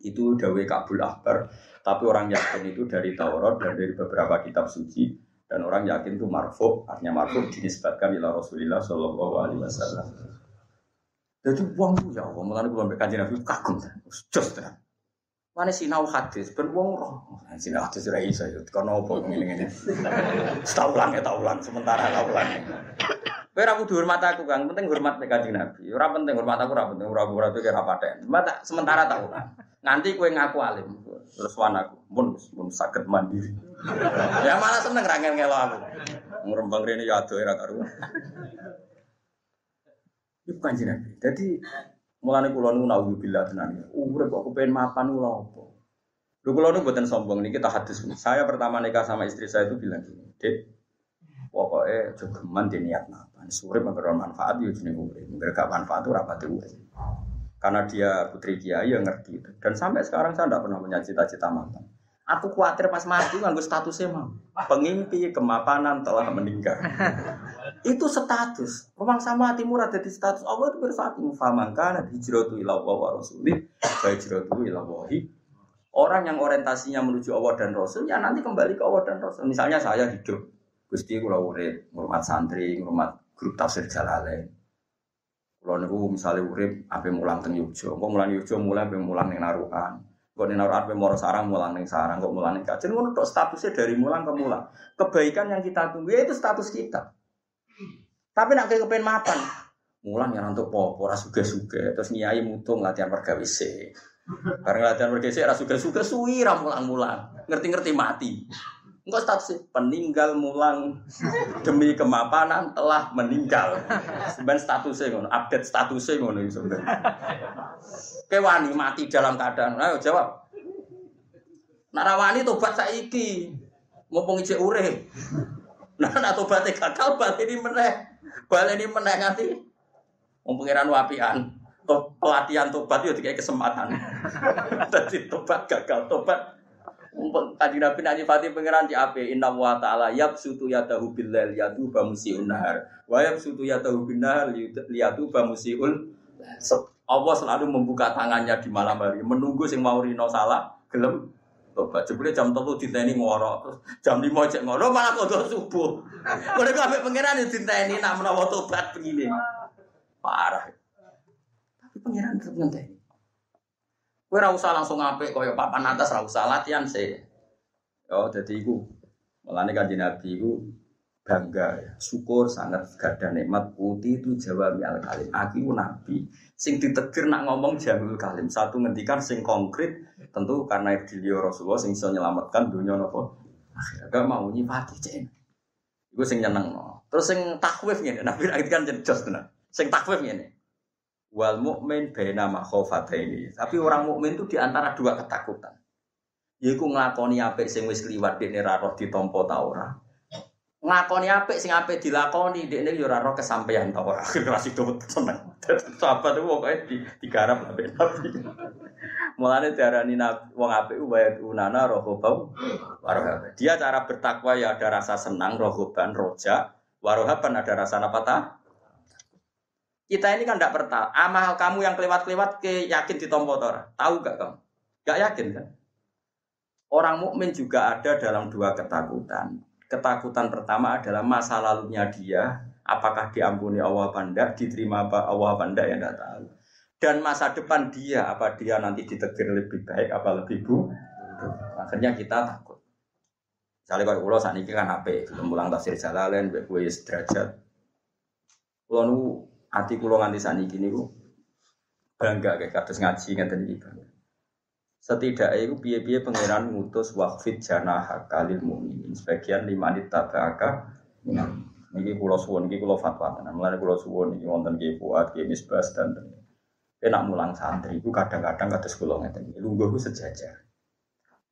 Itu dawe kabul akbar. Tapi orang yakin itu dari Taurat dan dari beberapa kitab suci dan orang yakin itu marfu, artinya marfu dinisbatkan ila Rasulillah Shallallahu Alaihi Wasallam. Jadi uang ya Allah, mulai ambil kajian Nabi kagum, jos terang. Mana sinau hadis, ben wong roh. Sinau hadis ora iso ya, kono apa ngene-ngene. Setaulan ya taulan, sementara taulan. Kowe ora kudu hormat aku, Kang. Penting hormat nek Kanjeng Nabi. Ora penting hormat aku, ora penting ora ora itu kira paten. Mata sementara taulan. Nanti kowe ngaku alim. Terus aku, mun mun saged mandiri. Ya malah seneng ra ngelo aku. Ngrembang rene ya ado ora karuan. Itu kanjeng Nabi. Jadi mulane kula nu naudzubillah tenan. Urip kok kepen mapan lho apa? Lho kula nu mboten sombong niki kita hadis. Saya pertama nikah sama istri saya itu bilang gini, "Dek, pokoknya jogeman di niat mapan. Surip memberi manfaat yo jeneng urip. Memberi gak manfaat itu rapat urip." Karena dia putri kiai yang ngerti itu. Dan sampai sekarang saya tidak pernah punya cita-cita mapan. Aku khawatir pas mati nganggo statusnya mau. Pengimpi kemapanan telah meninggal. Itu status. Memang sama hati murah jadi status. Allah itu bersatu. Famangkana hijratu ila wa rasulih. Hijratu ila. Orang yang orientasinya menuju Allah dan Rasul, ya nanti kembali ke Allah dan Rasul. Misalnya saya hidup, Gusti kula urip, ngurmat santri, ngurmat grup tafsir Jalalain. Kula niku misalnya urip ape mulang teng Yogyakarta, kok mulang Yogyakarta mulai ape mulang ning Narukan. Kok ning Narukan ape moro sarang mulang ning sarang, kok mulang ning kajen ngono tok statusnya dari mulang ke mulang. Kebaikan yang kita tunggu ya itu status kita. Tapi nak kayak kepen mapan, mulang yang untuk popo, ras suge terus nyai mutung latihan pergawise. Karena latihan pergawise ras suge suge suwi mulang mulang, ngerti ngerti mati. Enggak status peninggal mulang demi kemapanan telah meninggal. Sebenarnya statusnya ngono, update statusnya ngono sebenarnya. Kewani mati dalam keadaan, ayo jawab. Narawani tobat saiki, mumpung ijek urip. Nah, nak tobatnya gagal, ini meneh. Balik ini meneh nganti. Wong wapian. Pelatihan tobat itu kayak kesempatan. Jadi tobat gagal, tobat. Tadi Nabi Nabi Fatih pangeran di AP Inna wa ta'ala yab sutu yadahu billal yadu bamusiun nahar Wa yab sutu yadahu binnahar liyadu bamusiul Allah selalu membuka tangannya di malam hari Menunggu sing mau rino salah Gelem tobat. Jebule jam telu diteni ngorok, terus jam 5 cek ngorok malah kodho subuh. Mereka ambek pangeran diteni nak menawa tobat begini. Parah. Tapi pangeran tetep ngenteni. Kowe ora usah langsung apik kaya papan atas ora usah latihan sih. Oh, jadi iku. Mulane kanjeng Nabi iku bangga ya. syukur sangat gada nikmat. Putih itu Jawa al kalim. Aku nabi. Sing ditegur nak ngomong jamul kalim. Satu ngendikan sing konkret tentu karena beliau Rasulullah sing bisa menyelamatkan dunia nopo. Akhirnya gak mau nyifati cen itu sing nyeneng no. terus sing takwif nih nabi lagi kan jelas tenan. Sing takwif nih wal mukmin bena ini tapi orang mukmin itu di antara dua ketakutan. Yaiku nglakoni apik sing wis kliwat ra roh ditampa ta ora ngakoni apik sing apik dilakoni. Dekne yo ora kesampaian ta ora akhir rasih do seneng. Sahabat itu pokoke di digarap nabi nabi mulane diarani wong apik wae unana rohobau warohab dia cara bertakwa ya ada rasa senang rohoban roja warohaban ada rasa apa ta? Kita ini kan tidak pertal amal kamu yang kelewat-kelewat ke yakin ditompo tora tahu gak kamu? Gak yakin kan? Orang mukmin juga ada dalam dua ketakutan ketakutan pertama adalah masa lalunya dia, apakah diampuni Allah apa diterima apa Allah apa enggak yang tidak tahu. Dan masa depan dia, apa dia nanti ditegur lebih baik, apa lebih bu? Akhirnya kita takut. Misalnya kalau pulau saat ini kan HP, belum pulang tafsir jalalain, gue derajat. Pulau nu hati pulau nganti saat ini bangga kayak kados ngaji ngeten iki bangga. Setidaknya itu biaya-biaya pangeran ngutus wafid janah kalil mukminin sebagian lima tabaka Niki kula suwun, niki kula fatwa tenan. Mulane kula suwun niki wonten Ki Fuad, Ki Misbas dan Enak mulang santri itu kadang-kadang kados kula ngeten. Lungguh ku sejajar.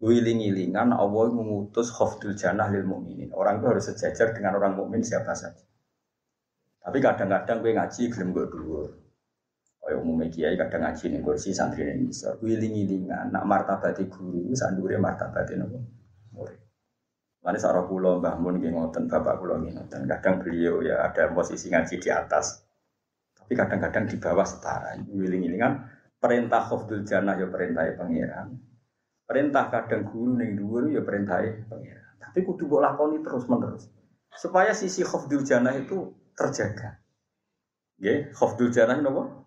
Wiling-wilingan Allah mengutus khofdul jannah lil mukminin. Orang itu harus sejajar dengan orang mukmin siapa saja. Tapi kadang-kadang gue ngaji gelem gue dulu. Kayak umumnya kiai kadang ngaji nih kursi santri nih bisa. Wiling-wilingan nak martabati guru sandure martabati nopo murid. Mana seorang pulau Mbah Mun ngoten, bapak pulau ngoten. Kadang beliau ya ada posisi ngaji di atas, tapi kadang-kadang di bawah setara. Wiling-wilingan perintah khofdul jannah ya perintah pangeran. Perintah kadang guru ning dhuwur ya perintah pangeran. Tapi kudu mbok lakoni terus menerus. Supaya sisi khofdul jannah itu terjaga. Nggih, khofdul jannah napa?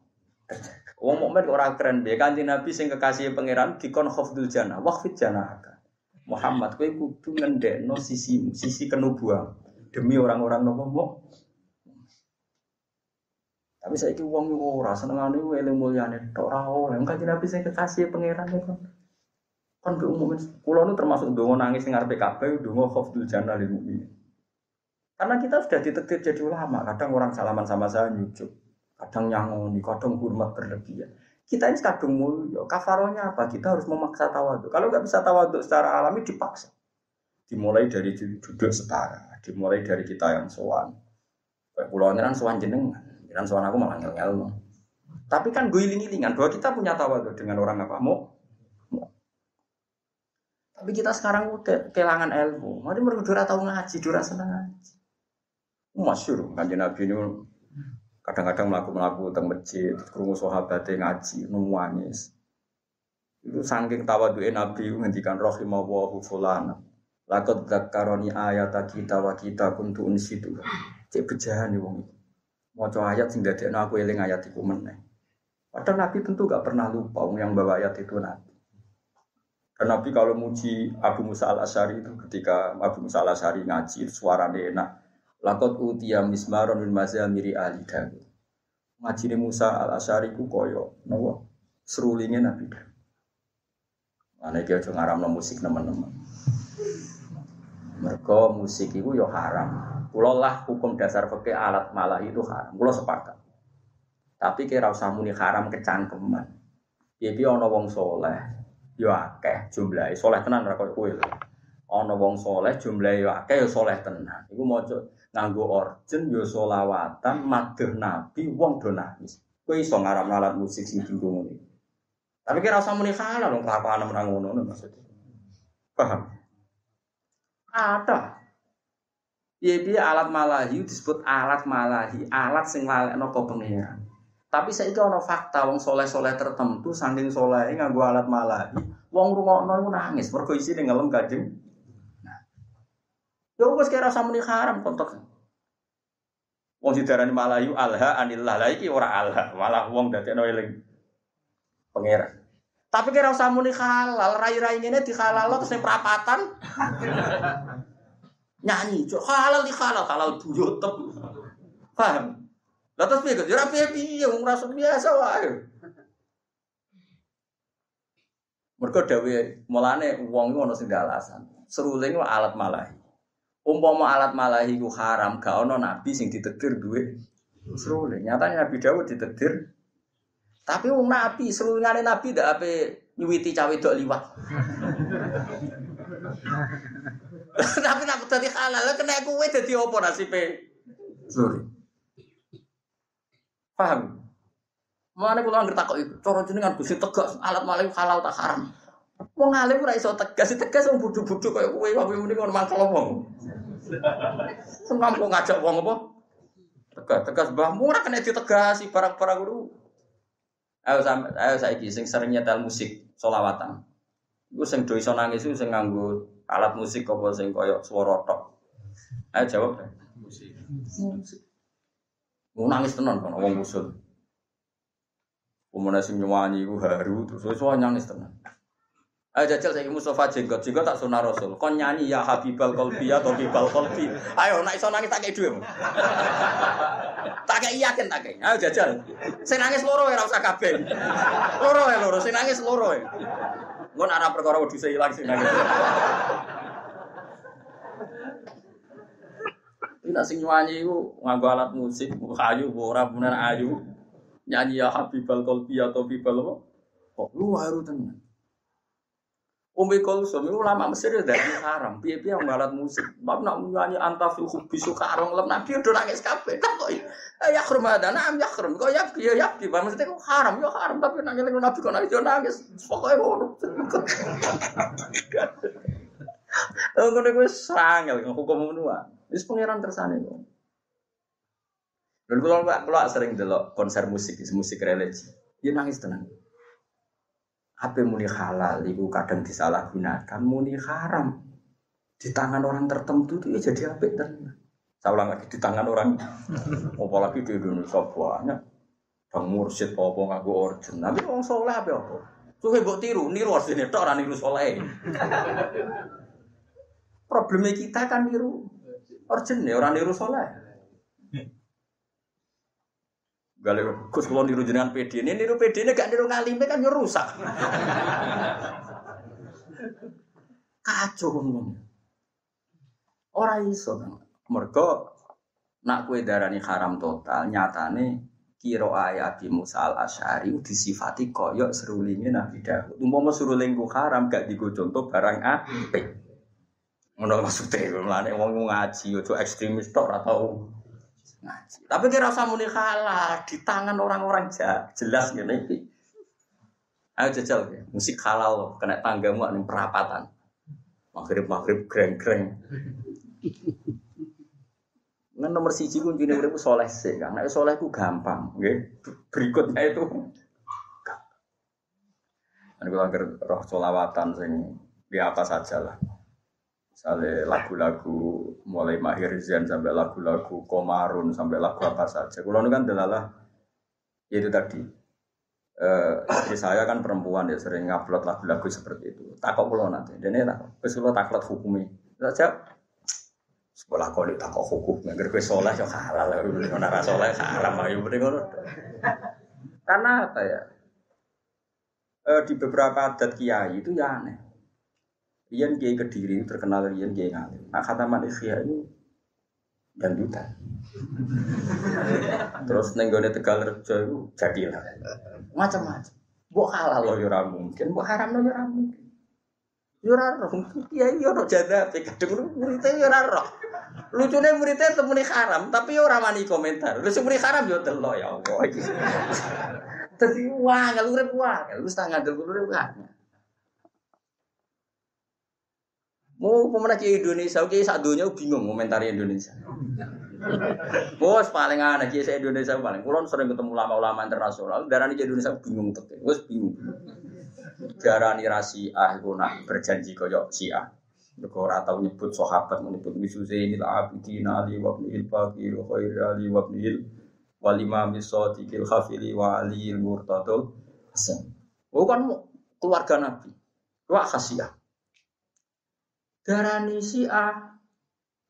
Wong mukmin ora keren be kanjeng Nabi sing kekasih pangeran dikon khofdul jannah, waqfid jannah. Muhammad kowe kudu ngendekno sisi sisi kenubuan demi orang-orang nopo mau. Tapi itu uang ora senengane eling mulyane tok ora oleh. Kan Nabi sing kekasih pangeran itu. Kan ke umumin kula nu termasuk dongo nangis ning ngarepe kabeh dongo khauful jannah lil mukmin. Karena kita sudah ditektir jadi ulama, kadang orang salaman sama saya nyucuk, kadang nyangoni, kadang hormat berlebihan. Kita ini kadung mulia. Kafaronya apa? Kita harus memaksa tawaduk. Kalau nggak bisa tawaduk secara alami dipaksa. Dimulai dari duduk setara. Dimulai dari kita yang sowan. Kayak pulau kan sowan jenengan. Jangan sowan aku malah ngel-ngel. Tapi kan gue iling-ilingan bahwa kita punya tawaduk dengan orang apa mau. Tapi kita sekarang udah kehilangan ilmu. Mari mereka tahu ngaji, dura senang ngaji. Masyur, kanjeng Nabi ini Kadang-kadang melaku-melaku teng masjid, krungu sahabate ngaji, nangis. Itu saking tawaduke Nabi ngendikan rahimallahu fulana. Lakot dzakaroni ayat kita wa kita kuntu unsitu. Cek bejahan nih wong Maca ayat sing dadekno aku eling ayat iku meneh. Padahal Nabi tentu gak pernah lupa yang bawa ayat itu Nabi. Dan Nabi kalau muji Abu Musa al Ashari itu ketika Abu Musa al Ashari ngaji suaranya enak, Lakot utia mismaron min mazamiri ahli Dawud. Ngaji Musa al Asyari ku koyo, nopo serulingnya Nabi Dawud. Dia aja ngaram musik teman-teman. Mereka musik itu yo haram. Kulo lah hukum dasar pakai alat malah itu haram. Kulo sepakat. Tapi kira usah muni haram kecangkeman. Ya piye ana wong soleh, yo akeh jumlahe soleh tenan ra koyo kowe. Ana wong soleh jumlahe yo akeh yo soleh tenan. Iku maca nganggo orjen yo solawatan madheh nabi wong do nangis kowe iso alat musik sing dienggo ngene tapi kira usah muni halal wong kelakuan nang ngono maksudnya paham ada Iya dia alat malahi disebut alat malahi, alat sing lalekno kok pengiran. Tapi saya itu ono fakta wong soleh-soleh tertentu saking soleh nganggo alat malahi, wong rungokno nangis mergo isine ngelem kajeng. Ya wis kira samuni haram kontok. Wong sidarani malayu alha anillah lah iki ora alha, malah wong dadekno eling pangeran. Tapi kira usah muni halal, rai-rai ngene di halal terus ning perapatan. Nyanyi, halal di halal, halal buyut tep. Paham? Lah terus piye? Ya ora piye-piye, wong rasa biasa wae. Mergo dawuhe mulane wong iku sing alasan. Seruling alat malahi. Umpama alat malahi ku haram, gak ono nabi sing ditetir duwe seruling. Nyatanya Nabi Dawud ditetir. Tapi wong nabi, serulingane nabi ndak ape nyuwiti cawe dok liwat. Tapi nak dadi halal, kena kowe dadi apa nasibe? Seruling. Paham? Mana kula ngerti takok itu, cara jenengan Gusti tegas alat malahi halal tak haram. Wong alim ora iso tegas, tegas wong bodho-bodho kaya kowe wae muni ngono mangkel wong. Sing kampung ngajak wong apa? Tegas, tegas mbahmu ora kena ditegasi barang-barang kudu. Ayo sampe ayo saiki sing sering nyetel musik solawatan. Iku sing do iso nangis iku sing nganggo alat musik apa sing kaya swara tok. Ayo jawab. Musik. Musik. Nangis tenan kan wong usul. Umumnya sing nyanyi iku haru terus wis nangis tenan. Ayo jajal saya Mustafa jenggot, jenggot tak sunah Rasul. Kon nyanyi ya Habibal Kolbi atau Bibal Kolbi. Ayo nak iso nangis tak kayak duwe. tak kayak yakin tak kayak. Ayo jajal. Saya nangis loro ya rasa kabeh. Loro ya loro, saya nangis loro ya. Ngon arah perkara wedi saya hilang sing nangis. nak sing nyanyi iku nganggo alat musik, ayu ora bener ayu. Nyanyi ya Habibal Qalbi atau Bibal apa? Kok lu haru tenan. Umi Kulsum itu ulama Mesir ya dari haram. Piye-piye yang alat musik. Tapi nak nyanyi anta fi hubbi sukarong lem nabi udah nangis kabeh. Tak kok ya khrum ada nam ya khrum. Kok ya ya ya di maksudnya kok haram ya haram tapi nangis nang nabi kok nangis nangis. Pokoke ngono. Ngono kuwi sangel hukum ngono Wis pangeran kersane kok. Dan kalau kalau sering delok konser musik, musik religi, dia nangis tenang. Apa muni halal itu kadang disalahgunakan, muni haram di tangan orang tertentu itu ya jadi apa tenang. Saya ulang lagi di tangan orang, apalagi di Indonesia banyak. Bang mursyid apa ngaku origin, tapi orang soleh apa apa. Suwe mbok tiru, niru asline tok ora niru soleh. Problemnya kita kan niru origin ya orang niru soleh. Gale Gus kula niru jenengan PD. Ini niru PD ini gak niru ngalime kan yo rusak. Kacau ngomong. Ora iso kan. Mergo nak kue darani haram total nyatane kiro ayat di Musa al Ashari disifati koyok serulingnya Nabi Dawud. Umpama seruling haram gak digo contoh barang apik. Ngono maksudnya, mulane wong ngaji ojo ekstremis tok atau ngaji. Tapi kira usah muni halal di tangan orang-orang jelas ngene iki. Ayo jajal ya, musik halal kena tanggamu ning perapatan. Maghrib-maghrib greng-greng. Nah, nomor siji kuncine urip soleh sih. Nek soleh ku gampang, nggih. Berikutnya itu Kan kalau roh solawatan sing di apa saja lah. Misalnya lagu-lagu mulai Mahir Zian sampai lagu-lagu Komarun sampai lagu apa saja. Kalau kan adalah itu tadi. Istri saya kan perempuan ya sering ngupload lagu-lagu seperti itu. Takut pulau nanti. Dan ini. Terus kalau takut hukumi. Saja sekolah kau takut hukum. Nggak kue soleh ya halal. Nara soleh haram. Ayo bener Karena apa ya? Uh, di beberapa adat kiai itu ya aneh Rian Kiai Kediri terkenal Rian Kiai Ngalim. Nah kata manusia ini dangdutan. Terus nenggone Tegal Rejo itu jadilah macam-macam. Mbok halal lo yo mungkin, mbok haram lo yo mungkin. Yo ora roh, ya yo ora janda kadung muridé yo ora roh. Lucune muridé temuni haram, tapi yo ora wani komentar. Lu sing haram yo delok ya Allah iki. Dadi wah, urip wah, lu setengah ngandel urip wah. Mau pemenang ke Indonesia, oke saat dunia bingung komentari Indonesia. Bos paling aneh kiai Indonesia paling. Kulon sering ketemu ulama-ulama internasional, darah ini Indonesia bingung tuh. Bos bingung. Darah ini rasi ah nak berjanji koyok siah. Mereka ora tau nyebut sahabat menyebut misu Zainil Abidin Ali wa ibnil Fakir Khair Ali wa ibnil wal Imam Sadiqil Khafili wa Ali Murtadul Hasan. Bukan keluarga Nabi. Wah khasiah darani A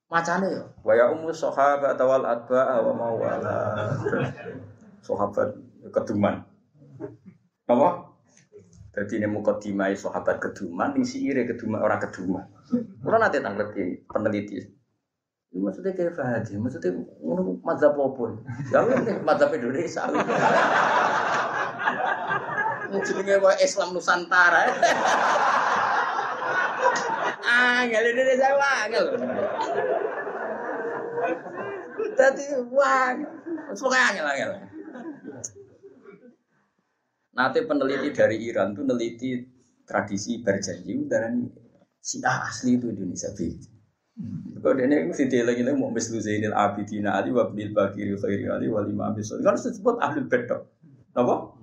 macane ya wa ya ummu sahabat wal adba wa mawala. Sahabat keduman. Apa? Jadi ini mukadimai sahabat keduman ini si ire keduman orang keduman. Orang nanti tanglet peneliti. Ini maksudnya kayak Fahadi, maksudnya ngono mazhab apa? Ya ini mazhab Indonesia. Jenenge Islam Nusantara. Angel Indonesia angel. Tadi wah, pokoknya angel angel. Nanti peneliti dari Iran tuh neliti tradisi berjanji udara ini si asli itu Indonesia beda. Kau dia ini mesti dia lagi mau mislu Zainil Abidin Ali wa Abdul Bakir Khairi Ali wa Imam Bisol. Kan disebut ahli bedok. Apa?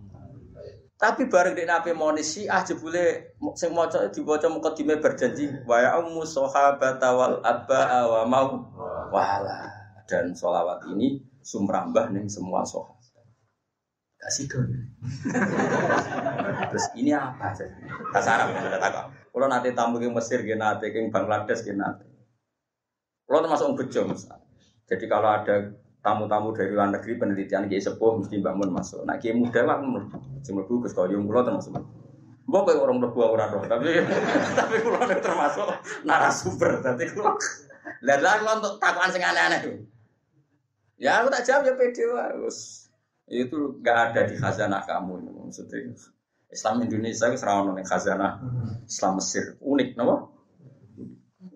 Tapi bareng dek nabi monis ah jebule sing maca diwaca mukadimah berjanji wa ya ummu sahabat wal abba wa mau wala dan solawat ini sumrambah ning semua sahabat. Kasih dong. Terus ini apa? Kasar ada takut. Kalau nanti tamu ke Mesir, ke nanti ke Bangladesh, ke nanti. Kalau termasuk bejo, jadi kalau ada tamu-tamu dari luar negeri penelitian kiai sepuh mesti bangun masuk. Nah kiai muda lah mlebu. Sing mlebu kula termasuk. Mbok kowe orang mlebu ora roh, tapi tapi kula termasuk narasumber. Dadi kula Lah lah untuk takuan sing aneh-aneh. Ya aku tak jawab ya pede harus. Itu nggak ada di khazanah kamu maksudnya. Islam Indonesia itu serawon yang khazanah Islam Mesir unik, napa?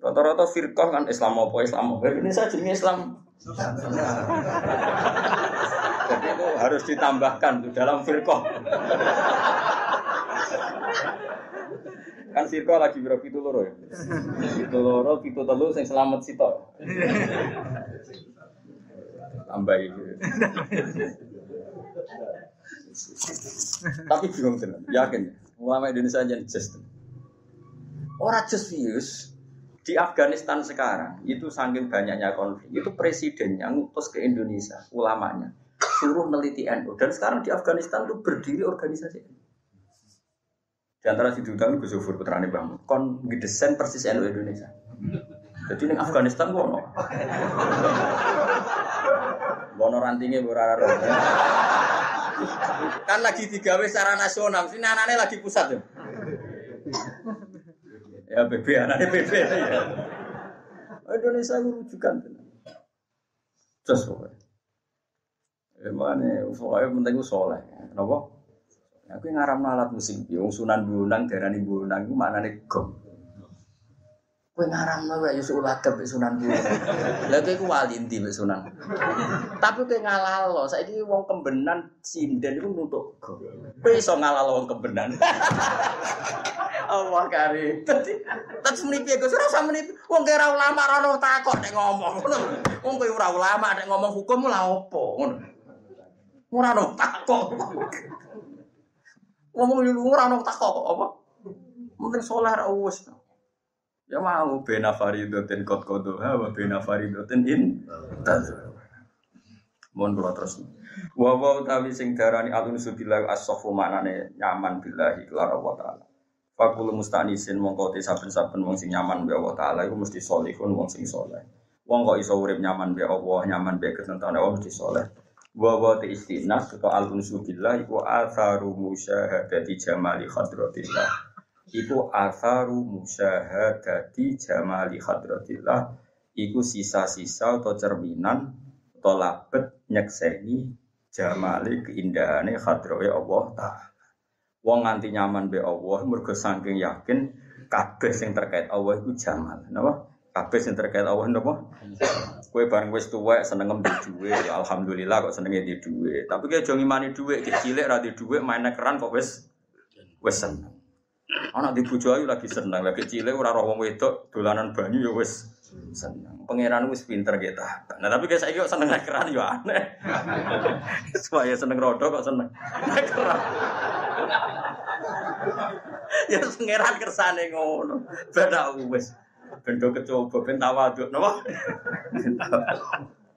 Rata-rata firqah kan Islam apa Islam apa Indonesia jenis Islam. Jadi itu harus ditambahkan tuh dalam firqah. kan firqah lagi biro pitu loro ya. Pitu loro, pitu telu sing selamat sitok. Tambah itu. Tapi bingung tenan, yakin. Ulama Indonesia yang just. Orang just di Afghanistan sekarang itu saking banyaknya konflik itu presidennya ngutus ke Indonesia ulamanya. Suruh meneliti NU dan sekarang di Afghanistan itu berdiri organisasi di antara si Dutang Gus Zufur putrane Bang kon persis NU Indonesia. Jadi ini Afghanistan gua no Bono rantingnya berara kan lagi digawe secara nasional sini anaknya lagi pusat ya Ya BB anaknya BB ya. Indonesia itu rujukan. Terus pokoknya. Ya mana, pokoknya penting itu soleh. Kenapa? Aku ngaram alat musik, yang sunan bunang, darani bunang, itu mana nih gong. Kue ngaram nawa ya sulah ke sunan bunang. Lagi aku wali inti sunan. Tapi kue ngalal loh, saya ini wong kembenan sinden itu nutuk gong. Kue iso ngalal wong kembenan. Allah kari. Tadi tadi menipu gue suruh sama menipu. Wong kira ulama rano takut nek ngomong. Wong kira ora ulama nek ngomong hukum lah opo. Ora no takut. Ngomong lu ora no takut apa? Mungkin soleh ra wis. Ya mau bena faridotin kot kodo ha wa bena faridotin in Mohon kula terus. Wa wa utawi sing darani alun subillah as-safu maknane nyaman billahi kelar Allah taala. Fakul mustanisin mongko te saben-saben wong sing nyaman be Allah taala iku mesti solihun wong sing soleh. Wong kok iso urip nyaman be Allah, nyaman be ketentuan Allah mesti soleh. Wa wa te istinas atau al unsu billah iku atharu musyahadati jamali hadratillah. Iku atharu musyahadati jamali hadratillah. Iku sisa-sisa atau cerminan atau labet nyekseni jamali keindahannya hadrawe Allah taala. Wong nganti nyaman be Allah mergo saking yakin kabeh sing terkait Allah iku jamal. Napa? Kabeh sing terkait Allah napa? Kowe bareng wis tuwek seneng ngembe dhuwit, ya alhamdulillah kok senenge di dhuwit. Tapi kowe aja ngimani dhuwit, cilik ra di dhuwit main keran kok wis wis seneng. Anak di bojo ayu lagi seneng, lagi cilik ora roh wong wedok dolanan banyu ya wis seneng. Pangeran wis pinter kita. Nah tapi guys saiki kok seneng naik keran ya aneh. Supaya seneng rodo kok seneng naik keran. ya pangeran kersane ngono. Beda wis. Bendo kecoba ben tawaduk napa?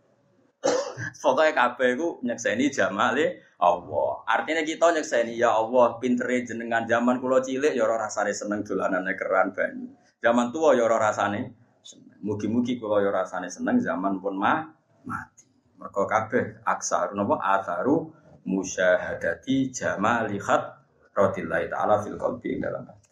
Pokoknya kabeh iku nyekseni jamale Allah. Artinya kita nyekseni ya Allah, pintere jenengan zaman kula cilik ya ora rasane seneng dolanan keran banyu. Zaman tua ya ora rasane seneng. Mugi-mugi kula ya rasane seneng zaman pun ma mati. Mergo kabeh aksar napa atharu musyahadati jamali khat radillahi taala fil qalbi dalam hati.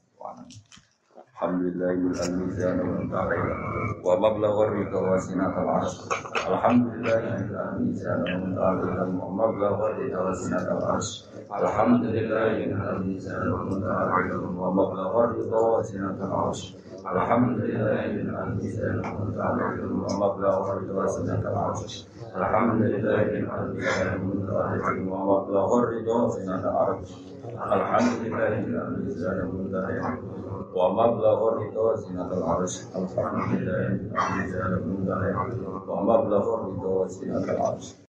Alhamdulillahil mizan wa ta'ala wa mablagha ridha wa sinatal arsh. Alhamdulillahil mizan wa ta'ala wa mablagha ridha wa sinatal arsh. Alhamdulillahil mizan wa ta'ala wa mablagha ridha wa sinatal arsh. Alhamdulillahil mizan wa ta'ala wa mablagha ridha wa sinatal arsh. Alhamdulillahil mizan wa ta'ala wa mablagha ridha wa sinatal arsh. Wa mablagha ridha zinatul arsh. Alhamdulillah. Wa mablagha ridha zinatul arsh